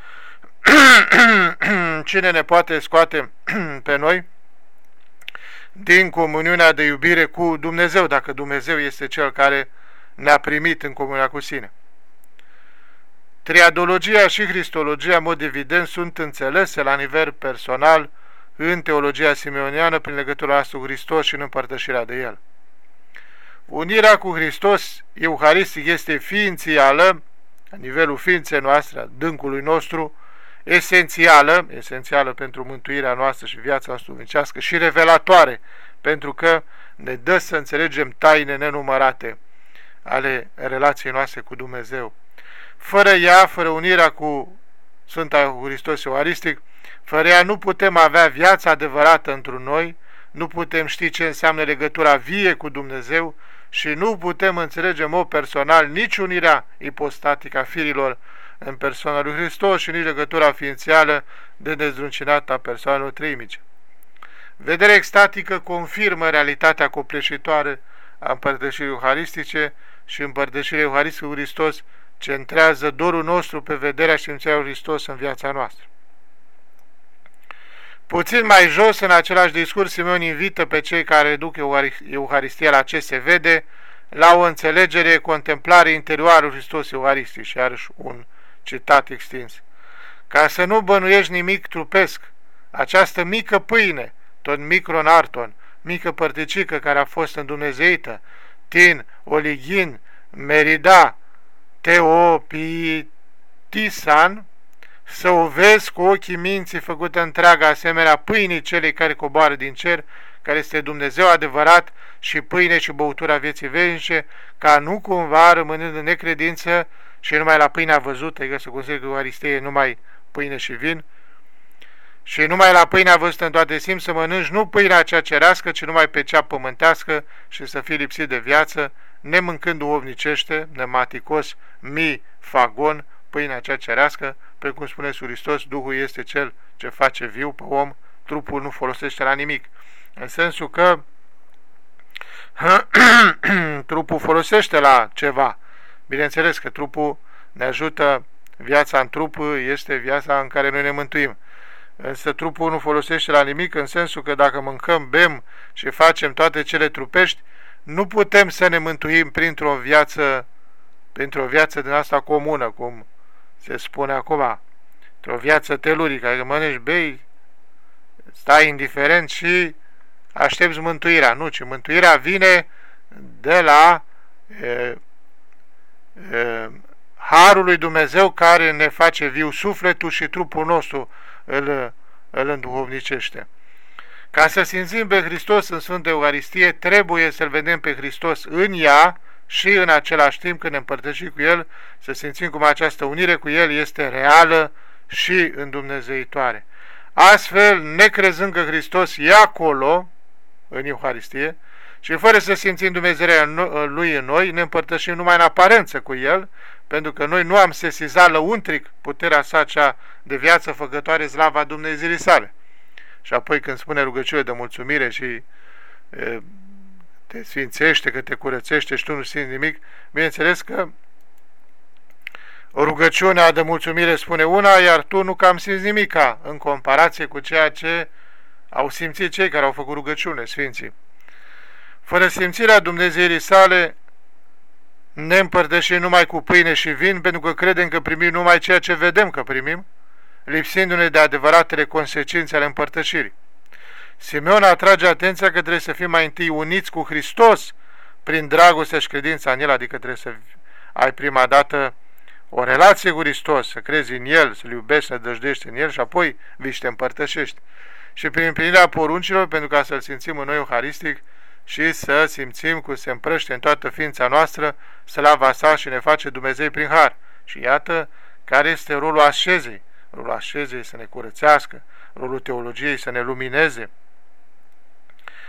Cine ne poate scoate pe noi din comuniunea de iubire cu Dumnezeu, dacă Dumnezeu este Cel care ne-a primit în comunia cu sine. Triadologia și Cristologia, în mod evident, sunt înțelese la nivel personal în teologia simeoniană prin legătura asta cu Hristos și în împărtășirea de El. Unirea cu Hristos euharistic este ființială, la nivelul ființei noastre, dâncului nostru, esențială, esențială pentru mântuirea noastră și viața noastră dumicească și revelatoare, pentru că ne dă să înțelegem taine nenumărate ale relației noastre cu Dumnezeu. Fără ea, fără unirea cu Sfânta Hristos Euharistic, fără ea nu putem avea viața adevărată într noi, nu putem ști ce înseamnă legătura vie cu Dumnezeu și nu putem înțelege în mod personal nici unirea ipostatică a firilor în persoana lui Hristos și nici legătura ființială de dezruncinată a persoanelor treimice. Vederea extatică confirmă realitatea copleșitoare a împărtășirii euharistice și împărtășirea euharistică cu Hristos centrează dorul nostru pe vederea și lui Hristos în viața noastră. Puțin mai jos, în același discurs, Simeon invită pe cei care duc Euharistia la ce se vede, la o înțelegere, contemplare interioară Hristos Euharistic și iarăși un citat extins. Ca să nu bănuiești nimic trupesc, această mică pâine, tot micronarton, mică părticică care a fost în Dumnezeită, tin, oligin, merida, teopitisan, să o vezi cu ochii minții făcută întreagă asemenea pâinii celei care coboară din cer, care este Dumnezeu adevărat și pâine și băutura vieții veșnice, ca nu cumva rămânând în necredință și numai la pâinea văzută, adică să consider că Euharistie numai pâine și vin, și numai la pâinea văzută în toate simți să mănânci nu pâinea cea cerească, ci numai pe cea pământească și să fii lipsit de viață, nemâncând ovnicește, nematicos, mi, fagon, pâinea cea cerească, precum spune Hristos, Duhul este cel ce face viu pe om, trupul nu folosește la nimic. În sensul că trupul folosește la ceva. Bineînțeles că trupul ne ajută, viața în trup este viața în care noi ne mântuim. Însă trupul nu folosește la nimic în sensul că dacă mâncăm, bem și facem toate cele trupești, nu putem să ne mântuim printr-o viață, printr-o viață din asta comună, cum se spune acum, într-o viață telurică, adică mănânci, bei, stai indiferent și aștepți mântuirea. Nu, ci mântuirea vine de la e, e, Harul lui Dumnezeu care ne face viu sufletul și trupul nostru îl, îl înduhovnicește. Ca să simțim pe Hristos în Sfântă Euharistie, trebuie să-L vedem pe Hristos în ea și în același timp când ne împărtășim cu El, să simțim cum această unire cu El este reală și îndumnezeitoare. Astfel, necrezând că Hristos e acolo, în Euharistie, și fără să simțim Dumnezeirea Lui în noi, ne împărtășim numai în aparență cu El, pentru că noi nu am sesizat lăuntric puterea sa cea de viață făcătoare slava Dumnezeirii sale. Și apoi când spune rugăciune de mulțumire și e, te sfințește, că te curățește și tu nu simți nimic, bineînțeles că o rugăciune de mulțumire spune una, iar tu nu cam simți nimica în comparație cu ceea ce au simțit cei care au făcut rugăciune, Sfinții. Fără simțirea Dumnezeirii sale, ne împărtășim numai cu pâine și vin, pentru că credem că primim numai ceea ce vedem că primim, lipsindu-ne de adevăratele consecințe ale împărtășirii. Simeon atrage atenția că trebuie să fim mai întâi uniți cu Hristos prin dragoste și credința în El, adică trebuie să ai prima dată o relație cu Hristos, să crezi în El, să-L iubești, să dăjdești în El și apoi vii și te împărtășești. Și prin împlinirea poruncilor, pentru ca să-L simțim în noi Euharistic și să simțim cum se împrăște în toată ființa noastră slava sa și ne face Dumnezeu prin har. Și iată care este rolul așezei. Rolul așezei să ne curățească, rolul teologiei să ne lumineze,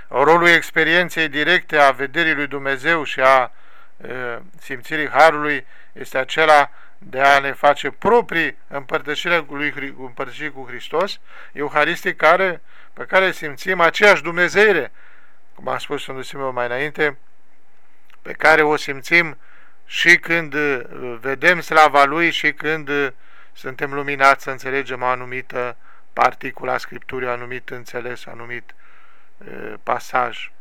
rolul experienței directe a vederii lui Dumnezeu și a e, simțirii Harului este acela de a ne face proprii împărtășirea cu, lui, împărtășirii cu Hristos, euharistic care, pe care simțim aceeași Dumnezeire, cum am spus Sfântul Simeon mai înainte, pe care o simțim și când vedem slava Lui și când suntem luminați să înțelegem o anumită particulă a Scripturii, anumit înțeles, anumit pasaj.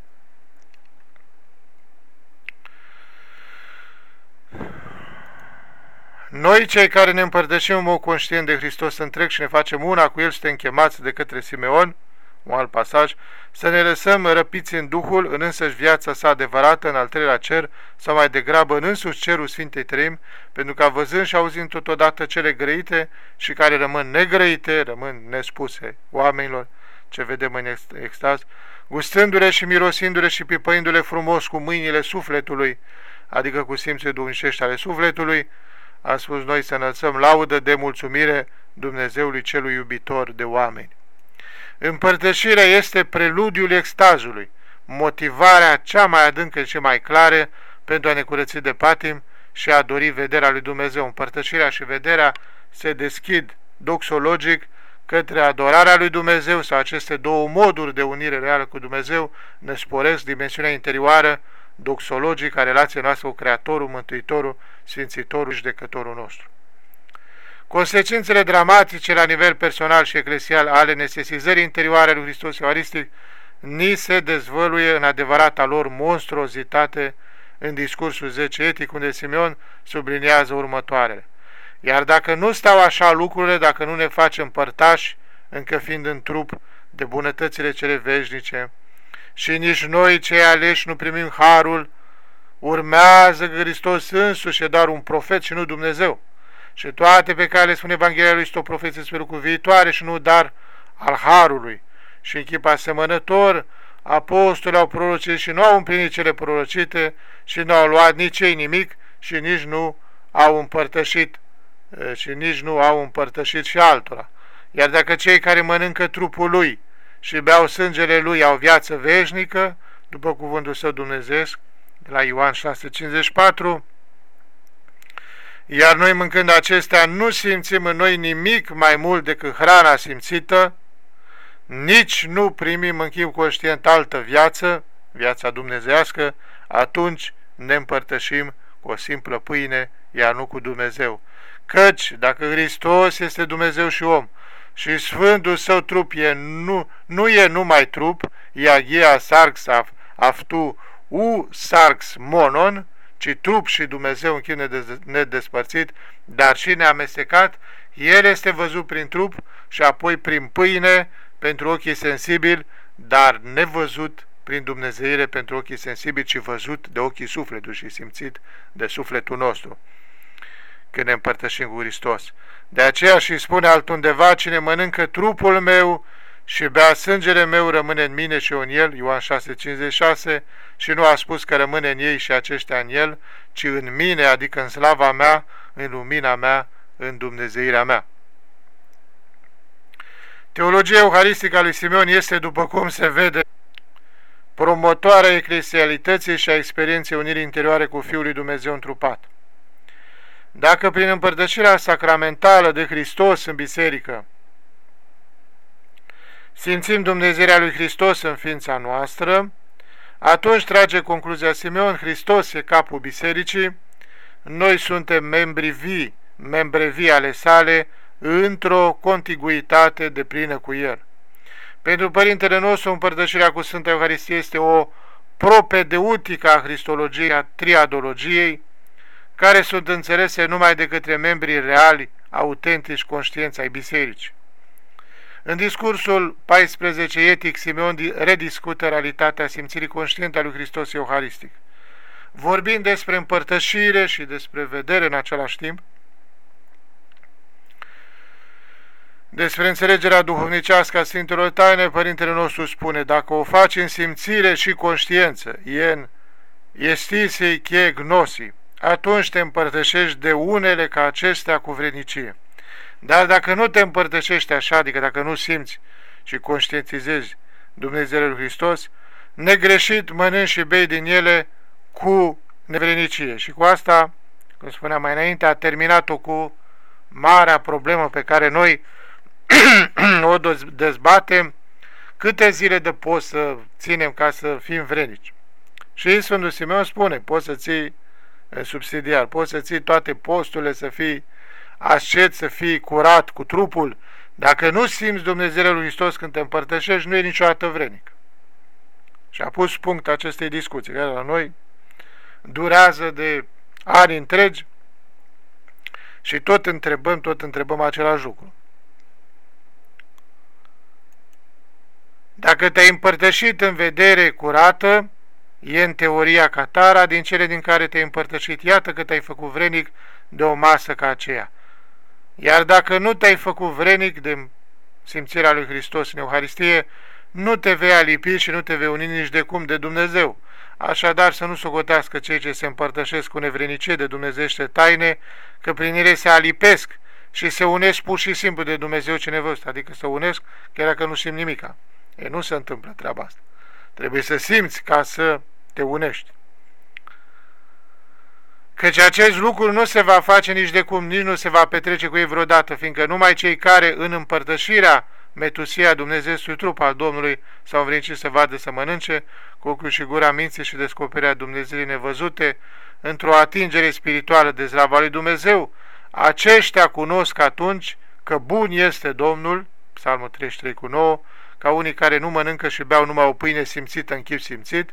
Noi, cei care ne împărtășim o conștient de Hristos întreg și ne facem una cu El, suntem chemați de către Simeon, un alt pasaj, să ne lăsăm răpiți în Duhul, în însăși viața sa adevărată, în al treilea cer, sau mai degrabă în însuși cerul Sfintei Trăim, pentru că văzând și auzind totodată cele grăite și care rămân negrăite, rămân nespuse oamenilor, ce vedem în extaz, gustându-le și mirosindu-le și pipăindu-le frumos cu mâinile sufletului, adică cu simțul dumișești ale sufletului, a spus noi să înălțăm laudă de mulțumire Dumnezeului celui iubitor de oameni. Împărtășirea este preludiul extazului, motivarea cea mai adâncă și mai clară pentru a ne curăți de patim și a dori vederea lui Dumnezeu. Împărtășirea și vederea se deschid doxologic către adorarea lui Dumnezeu sau aceste două moduri de unire reală cu Dumnezeu ne sporesc dimensiunea interioară doxologică a relației noastre cu Creatorul, Mântuitorul, Sfințitorul și Decătorul nostru. Consecințele dramatice la nivel personal și eclesial ale nesesizării interioare lui Hristos Euharistic ni se dezvăluie în adevărata lor monstruozitate în discursul 10 etic, unde Simeon subliniază următoarele. Iar dacă nu stau așa lucrurile, dacă nu ne facem părtași, încă fiind în trup, de bunătățile cele veșnice, și nici noi, cei aleși, nu primim harul, urmează că Hristos însuși e doar un profet și nu Dumnezeu. Și toate pe care le spune Evanghelia lui este o profeție spre lucruri viitoare și nu dar al harului. Și în chip asemănător, apostolii au prorocit și nu au împlinit cele prorocite și nu au luat nici ei nimic și nici nu au împărtășit și nici nu au împărtășit și altora. Iar dacă cei care mănâncă trupul lui și beau sângele lui au viață veșnică, după cuvântul său dumnezeesc, de la Ioan 6,54, iar noi mâncând acestea nu simțim în noi nimic mai mult decât hrana simțită, nici nu primim în chip conștient altă viață, viața dumnezească, atunci ne împărtășim cu o simplă pâine, iar nu cu Dumnezeu. Căci, dacă Hristos este Dumnezeu și om, și Sfântul Său trup e nu, nu e numai trup, iagia sarx aftu u sarx monon, ci trup și Dumnezeu în chip nedespărțit, dar și neamestecat, El este văzut prin trup și apoi prin pâine pentru ochii sensibili, dar nevăzut prin Dumnezeire pentru ochii sensibili, ci văzut de ochii sufletului și simțit de sufletul nostru când ne împărtășim cu Hristos. De aceea și spune altundeva, cine mănâncă trupul meu și bea sângele meu rămâne în mine și eu în el, Ioan 6,56, și nu a spus că rămâne în ei și aceștia în el, ci în mine, adică în slava mea, în lumina mea, în Dumnezeirea mea. Teologia euharistică a lui Simeon este, după cum se vede, promotoarea eclesialității și a experienței unirii interioare cu Fiul lui Dumnezeu întrupat. Dacă prin împărtășirea sacramentală de Hristos în biserică simțim Dumnezeirea lui Hristos în ființa noastră, atunci trage concluzia Simeon, Hristos e capul bisericii, noi suntem membri vii, membre vii ale sale, într-o contiguitate de plină cu El. Pentru Părintele nostru, împărtășirea cu Sfânta Euharistie este o propedeutică a Cristologiei, a triadologiei, care sunt înțelese numai de către membrii reali, autentici, conștienți ai bisericii. În discursul 14 etic, Simeon rediscută realitatea simțirii conștiente a lui Hristos Euharistic. Vorbind despre împărtășire și despre vedere în același timp, Despre înțelegerea duhovnicească a Sfintelor Taine, Părintele nostru spune, dacă o faci în simțire și conștiență, en estisei che gnosi, atunci te împărtășești de unele ca acestea cu vrednicie. Dar dacă nu te împărtășești așa, adică dacă nu simți și conștientizezi Dumnezeul Hristos, negreșit mănânci și bei din ele cu nevrednicie. Și cu asta, cum spuneam mai înainte, a terminat-o cu marea problemă pe care noi o dezbatem, câte zile de post să ținem ca să fim vrenici. Și Sfântul Simeon spune, poți să ții subsidiar. Poți să ții toate posturile, să fii ascet, să fii curat cu trupul. Dacă nu simți Dumnezeu lui Hristos când te împărtășești, nu e niciodată vrenic. Și a pus punct acestei discuții, care la noi durează de ani întregi și tot întrebăm, tot întrebăm același lucru. Dacă te-ai împărtășit în vedere curată, e în teoria Catara, din cele din care te-ai împărtășit, iată că te-ai făcut vrenic de o masă ca aceea. Iar dacă nu te-ai făcut vrenic de simțirea lui Hristos în Euharistie, nu te vei alipi și nu te vei uni nici de cum de Dumnezeu. Așadar să nu socotească cei ce se împărtășesc cu nevrenicie de dumnezește taine, că prin ele se alipesc și se unesc pur și simplu de Dumnezeu ce nevăstă, adică se unesc chiar dacă nu simt nimica. E, nu se întâmplă treaba asta. Trebuie să simți ca să te unești. Căci acest lucru nu se va face nici de cum, nici nu se va petrece cu ei vreodată, fiindcă numai cei care în împărtășirea metusia Dumnezeului trup al Domnului s-au învrincit să vadă să mănânce, cu ochiul și gura minții și descoperirea Dumnezeu nevăzute, într-o atingere spirituală de zlava lui Dumnezeu, aceștia cunosc atunci că bun este Domnul, psalmul 33 cu 9, ca unii care nu mănâncă și beau numai o pâine simțită în chip simțit,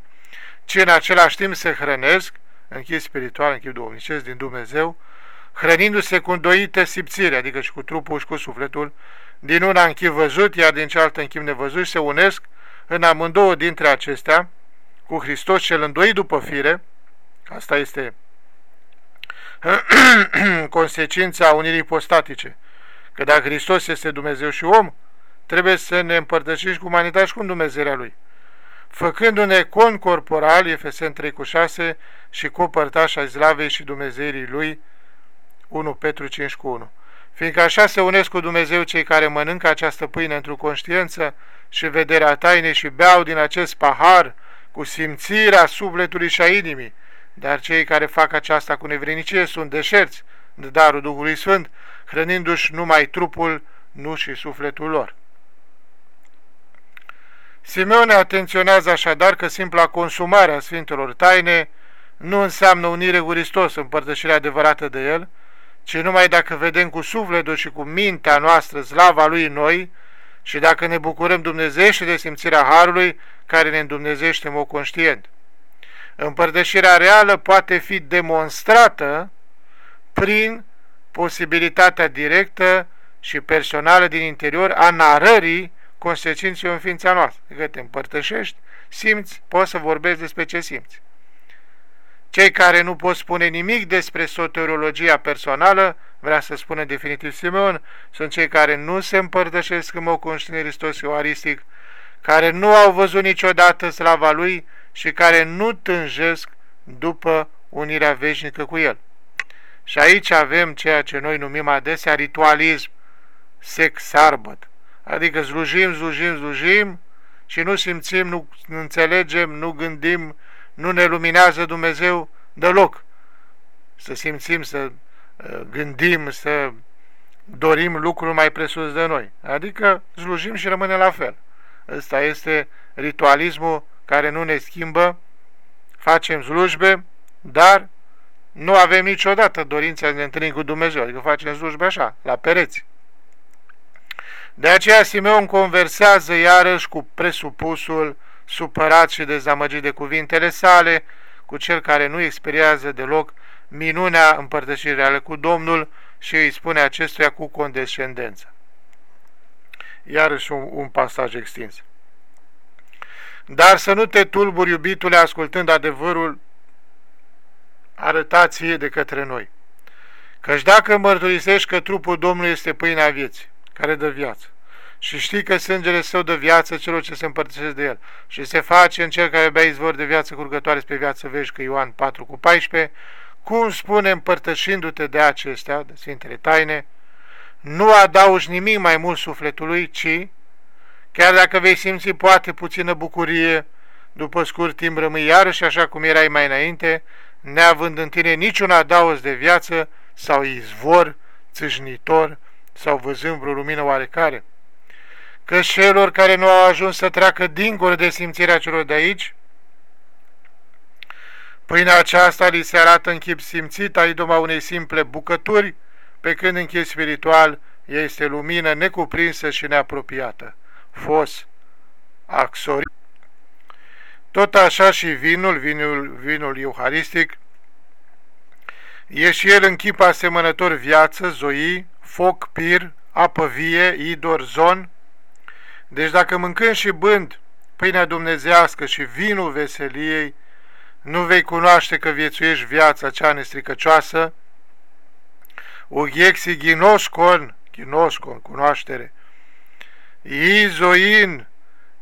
ci în același timp se hrănesc, în chip spiritual, în chip duhovnicesc, din Dumnezeu, hrănindu-se cu îndoită simțire, adică și cu trupul și cu sufletul, din una în chip văzut, iar din cealaltă în chip nevăzut, se unesc în amândouă dintre acestea, cu Hristos cel îndoit după fire, asta este consecința unirii postatice, că dacă Hristos este Dumnezeu și om, trebuie să ne împărtășim cu umanitatea și cu Dumnezeirea Lui, făcându-ne concorporal, Efesen 3 cu 6, și copărtași ai slavei și Dumnezeirii Lui, 1 Petru 5 cu 1. Fiindcă așa se unesc cu Dumnezeu cei care mănâncă această pâine într-o conștiință și vederea tainei și beau din acest pahar cu simțirea sufletului și a inimii, dar cei care fac aceasta cu nevrenicie sunt deșerți de darul Duhului Sfânt, hrănindu-și numai trupul, nu și sufletul lor. Simeone atenționează așadar că simpla consumare a Sfintelor Taine nu înseamnă unire cu Hristos, împărtășirea adevărată de El, ci numai dacă vedem cu sufletul și cu mintea noastră slava Lui în noi și dacă ne bucurăm dumnezeiește de simțirea Harului care ne îndumnezește în mod conștient. Împărtășirea reală poate fi demonstrată prin posibilitatea directă și personală din interior a narării consecinței în ființa noastră. Adică te împărtășești, simți, poți să vorbești despre ce simți. Cei care nu pot spune nimic despre soteriologia personală, vrea să spună definitiv Simeon, sunt cei care nu se împărtășesc în mod conștient Hristos euaristic, care nu au văzut niciodată slava Lui și care nu tânjesc după unirea veșnică cu El. Și aici avem ceea ce noi numim adesea ritualism, sex sarbăt. Adică slujim, slujim, slujim și nu simțim, nu înțelegem, nu gândim, nu ne luminează Dumnezeu deloc. Să simțim, să uh, gândim, să dorim lucruri mai presus de noi. Adică slujim și rămâne la fel. Ăsta este ritualismul care nu ne schimbă, facem slujbe, dar nu avem niciodată dorința să ne întâlnim cu Dumnezeu, adică facem slujbe așa, la pereți. De aceea Simeon conversează iarăși cu presupusul supărat și dezamăgit de cuvintele sale, cu cel care nu experiază deloc minunea împărtășirii ale cu Domnul și îi spune acestuia cu condescendență. Iarăși un, un pasaj extins. Dar să nu te tulburi, iubitule, ascultând adevărul arătație de către noi. Căci dacă mărturisești că trupul Domnului este pâinea vieții, care dă viață, și știi că sângele său dă viață celor ce se împărtășesc de el. Și se face în cel care bea izvor de viață curgătoare spre viață veșnică Ioan 4 cu 14, cum spune împărtășindu-te de acestea, de Sfintele Taine, nu adaugi nimic mai mult sufletului, ci, chiar dacă vei simți poate puțină bucurie, după scurt timp rămâi iarăși așa cum erai mai înainte, neavând în tine niciun adaos de viață sau izvor țâșnitor sau văzând vreo lumină oarecare că celor care nu au ajuns să treacă dincolo de simțirea celor de aici, prin aceasta li se arată în chip simțit a idoma unei simple bucături, pe când în chip spiritual ea este lumină necuprinsă și neapropiată. Fos, axori. Tot așa și vinul, vinul, vinul euharistic, e și el în chip asemănător viață, zoi, foc, pir, apă vie, idor, zon, deci dacă mâncând și bând pâinea dumnezească și vinul veseliei, nu vei cunoaște că viețuiești viața cea nestricăcioasă, ughexi ghinoșcon, ghinoșcon, cunoaștere, izoin,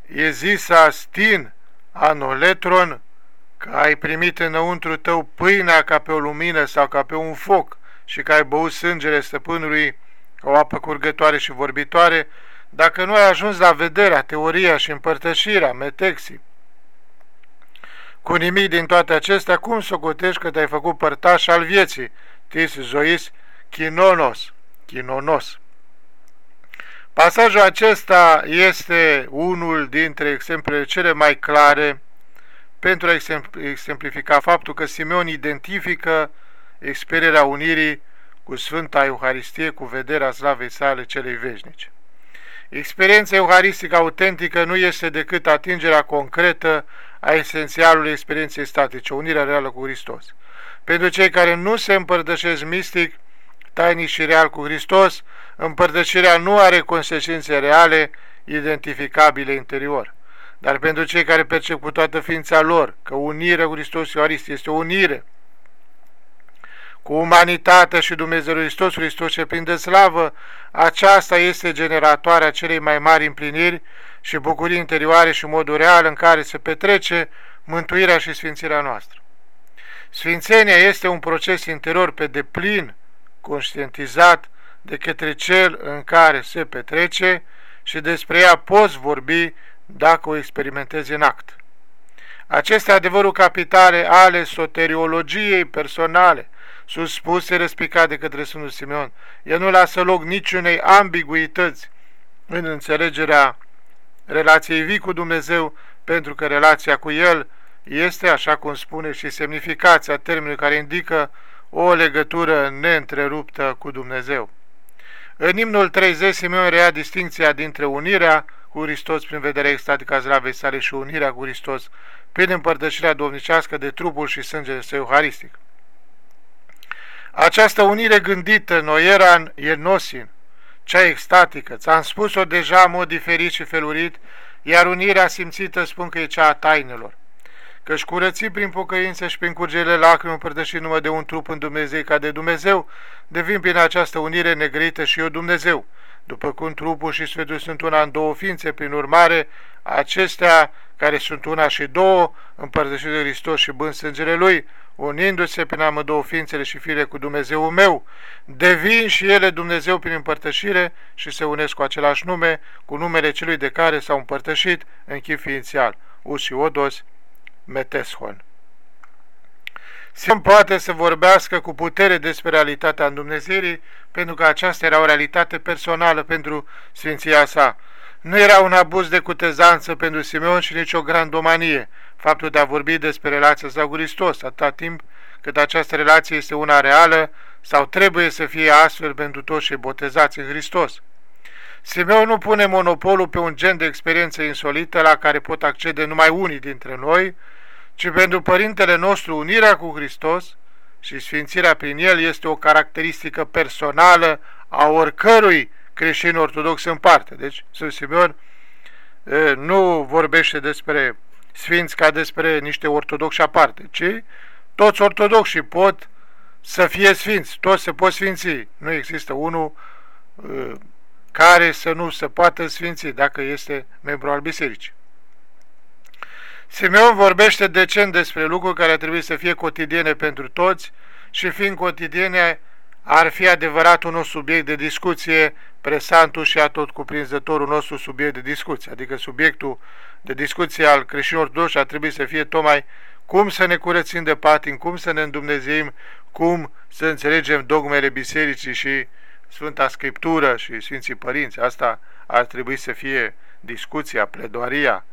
ezisa stin, anoletron, că ai primit înăuntru tău pâinea ca pe o lumină sau ca pe un foc și că ai băut sângele stăpânului ca o apă curgătoare și vorbitoare, dacă nu ai ajuns la vederea, teoria și împărtășirea, metexii, cu nimic din toate acestea, cum să gotești că te-ai făcut părtaș al vieții? Tis zois chinonos, chinonos. Pasajul acesta este unul dintre exemplele cele mai clare pentru a exemplifica faptul că Simeon identifică experierea unirii cu Sfânta Euharistie, cu vederea slavei sale celei veșnice. Experiența euharistică autentică nu este decât atingerea concretă a esențialului experienței statice, unirea reală cu Hristos. Pentru cei care nu se împărtășesc mistic, tainic și real cu Hristos, împărtășirea nu are consecințe reale, identificabile interior. Dar pentru cei care percep cu toată ființa lor că unirea cu Hristos Euharist este o unire cu umanitatea și Dumnezeu Hristos, Hristos ce plin de slavă, aceasta este generatoarea celei mai mari împliniri și bucurii interioare și modul real în care se petrece mântuirea și sfințirea noastră. Sfințenia este un proces interior pe deplin conștientizat de către cel în care se petrece și despre ea poți vorbi dacă o experimentezi în act. Aceste adevărul capitale ale soteriologiei personale sunt spuse răspicat de către Sfântul Simeon. El nu lasă loc niciunei ambiguități în înțelegerea relației vii cu Dumnezeu, pentru că relația cu El este, așa cum spune și semnificația termenului care indică o legătură neîntreruptă cu Dumnezeu. În imnul 30, Simeon rea distinția dintre unirea cu Hristos prin vederea extatică a zlavei sale și unirea cu Hristos prin împărtășirea domnicească de trupul și sângele său euharistic. Această unire gândită, noieran, e nosin, cea extatică, ți-am spus-o deja în mod diferit și felurit, iar unirea simțită spun că e cea a tainelor. Căci curății prin pocăință și prin curgele lacrimi împărtășit numai de un trup în Dumnezeu ca de Dumnezeu, devin prin această unire negrită și eu Dumnezeu, după cum trupul și Sfântul sunt una în două ființe, prin urmare, acestea care sunt una și două, împărtășit de Hristos și bând sângele Lui, unindu-se prin amândouă ființele și fire cu Dumnezeu meu, devin și ele Dumnezeu prin împărtășire și se unesc cu același nume, cu numele celui de care s-au împărtășit în chip ființial, Usiodos Meteschon. Sim poate să vorbească cu putere despre realitatea Dumnezeirii, pentru că aceasta era o realitate personală pentru Sfinția sa. Nu era un abuz de cutezanță pentru Simeon și nici o grandomanie, faptul de a vorbi despre relația sa cu Hristos, atâta timp cât această relație este una reală sau trebuie să fie astfel pentru toți cei botezați în Hristos. Simeon nu pune monopolul pe un gen de experiență insolită la care pot accede numai unii dintre noi, ci pentru Părintele nostru unirea cu Hristos și sfințirea prin El este o caracteristică personală a oricărui creștin ortodox în parte. Deci, Sfânt Simeon nu vorbește despre sfinți ca despre niște ortodoxi aparte, ci toți ortodoxii pot să fie sfinți, toți se pot sfinți. Nu există unul care să nu se poată sfinți dacă este membru al bisericii. Simeon vorbește decent despre lucruri care trebuie să fie cotidiene pentru toți și fiind cotidiene ar fi adevărat un subiect de discuție presantul și atot cuprinzătorul nostru subiect de discuție, adică subiectul de discuție al creștinilor ortodoxi ar trebui să fie tocmai cum să ne curățim de patin, cum să ne îndumnezeim, cum să înțelegem dogmele bisericii și Sfânta Scriptură și Sfinții Părinți. Asta ar trebui să fie discuția, pledoaria,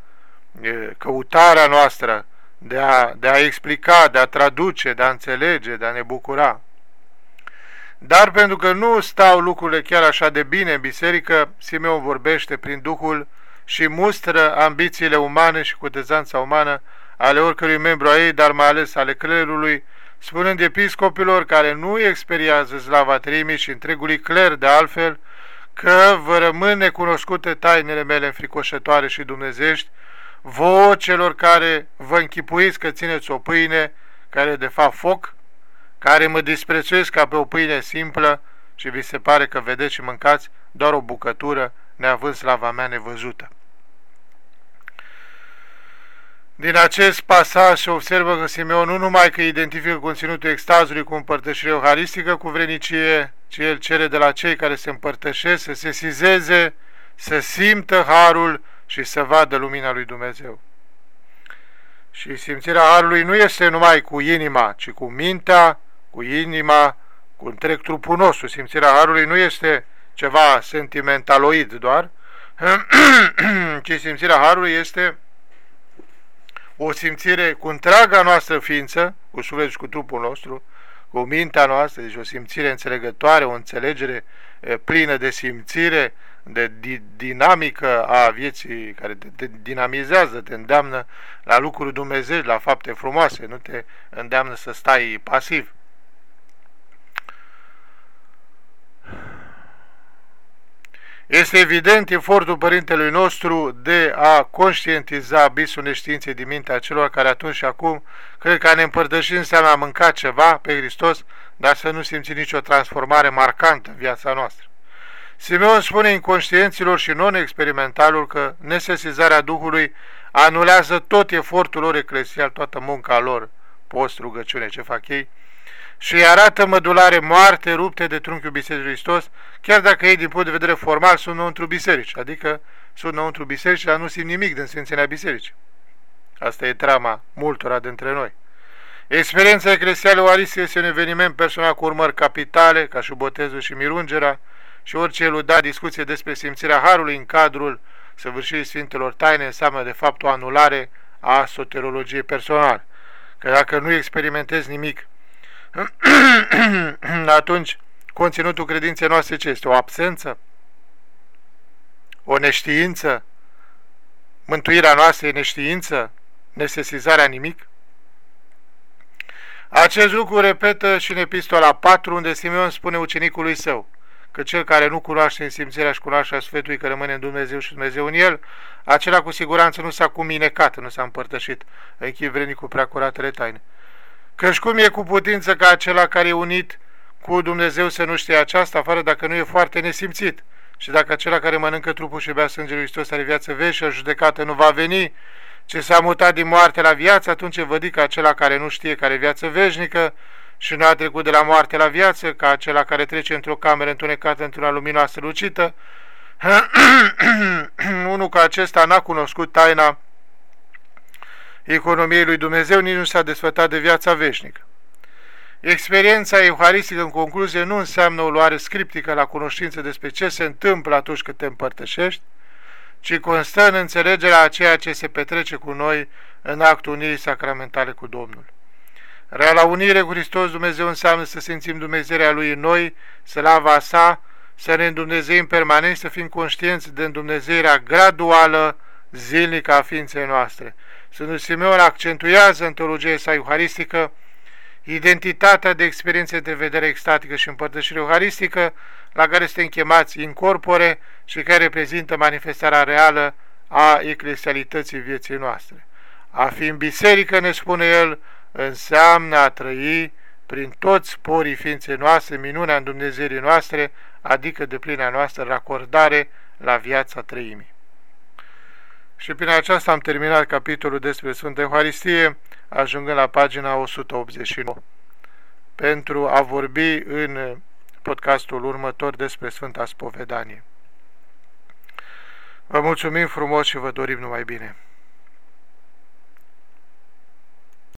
căutarea noastră de a, de a explica, de a traduce, de a înțelege, de a ne bucura. Dar pentru că nu stau lucrurile chiar așa de bine în biserică, Simeon vorbește prin Duhul și mustră ambițiile umane și cutezanța umană ale oricărui membru a ei, dar mai ales ale clerului, spunând episcopilor care nu experiază slava trimii și întregului cler de altfel, că vă rămân necunoscute tainele mele înfricoșătoare și dumnezești, vouă celor care vă închipuiți că țineți o pâine, care de fapt foc, care mă disprețuiesc ca pe o pâine simplă și vi se pare că vedeți și mâncați doar o bucătură, neavând slava mea nevăzută. Din acest pasaj se observă că Simeon nu numai că identifică conținutul extazului cu împărtășire euharistică cu vrenicie, ci el cere de la cei care se împărtășesc să se sizeze, să simtă harul și să vadă lumina lui Dumnezeu. Și simțirea harului nu este numai cu inima, ci cu mintea, cu inima, cu întreg trupul nostru. Simțirea harului nu este ceva sentimentaloid doar, ci simțirea harului este o simțire cu întreaga noastră ființă, cu sufletul și cu trupul nostru, cu mintea noastră, deci o simțire înțelegătoare, o înțelegere plină de simțire, de di dinamică a vieții, care te, te dinamizează, te îndeamnă la lucruri Dumnezeu, la fapte frumoase, nu te îndeamnă să stai pasiv. Este evident efortul Părintelui nostru de a conștientiza abisul neștiinței din mintea celor care atunci și acum cred că ne împărtăși înseamnă a mânca ceva pe Hristos, dar să nu simți nicio transformare marcantă în viața noastră. Simeon spune inconștienților și non-experimentalul că nesesizarea Duhului anulează tot efortul lor eclesial, toată munca lor, post, rugăciune, ce fac ei, și îi arată mădulare moarte rupte de trunchiul Bisericii Hristos, chiar dacă ei, din punct de vedere formal, sunt înăuntru biserici, adică sunt înăuntru biserici, dar nu simt nimic din Sfințenia Bisericii. Asta e trama multora dintre noi. Experiența eclesială oarisă este un eveniment personal cu urmări capitale, ca și botezul și mirungerea, și orice eluda discuție despre simțirea Harului în cadrul săvârșirii Sfintelor Taine înseamnă de fapt o anulare a soterologiei personale. Că dacă nu experimentezi nimic atunci conținutul credinței noastre ce este? O absență? O neștiință? Mântuirea noastră e neștiință? Nesesizarea nimic? Acest lucru repetă și în epistola 4, unde Simeon spune ucenicului său că cel care nu cunoaște în simțirea și cunoașterea Sfântului că rămâne în Dumnezeu și Dumnezeu în el, acela cu siguranță nu s-a cuminecat, nu s-a împărtășit în chip cu prea curatele taine. Căci cum e cu putință ca acela care e unit cu Dumnezeu să nu știe aceasta, fără dacă nu e foarte nesimțit? Și dacă acela care mănâncă trupul și bea sângele lui Hristos are viață veșă, judecată nu va veni, ce s-a mutat din moarte la viață, atunci vădi că acela care nu știe care e viață veșnică și nu a trecut de la moarte la viață, ca acela care trece într-o cameră întunecată într-una luminoasă lucită, unul ca acesta n-a cunoscut taina economiei lui Dumnezeu, nici nu s-a desfătat de viața veșnică. Experiența euharistică, în concluzie, nu înseamnă o luare scriptică la cunoștință despre ce se întâmplă atunci când te împărtășești, ci constă în înțelegerea a ceea ce se petrece cu noi în actul unirii sacramentale cu Domnul. Reala unire cu Hristos Dumnezeu înseamnă să simțim Dumnezeirea Lui în noi, să lava sa, să ne îndumnezeim permanent, să fim conștienți de îndumnezeirea graduală, zilnică a ființei noastre. Sfântul Simeon accentuează în teologie sa euharistică identitatea de experiențe de vedere extatică și împărtășire euharistică la care suntem chemați în corpore și care reprezintă manifestarea reală a eclesialității vieții noastre. A fi în biserică, ne spune el, înseamnă a trăi prin toți porii ființei noastre minunea în Dumnezeirii noastre, adică de plina noastră racordare la viața trăimii. Și prin aceasta am terminat capitolul despre Sfânta Euharistie, ajungând la pagina 189, pentru a vorbi în podcastul următor despre Sfânta Spovedanie. Vă mulțumim frumos și vă dorim numai bine!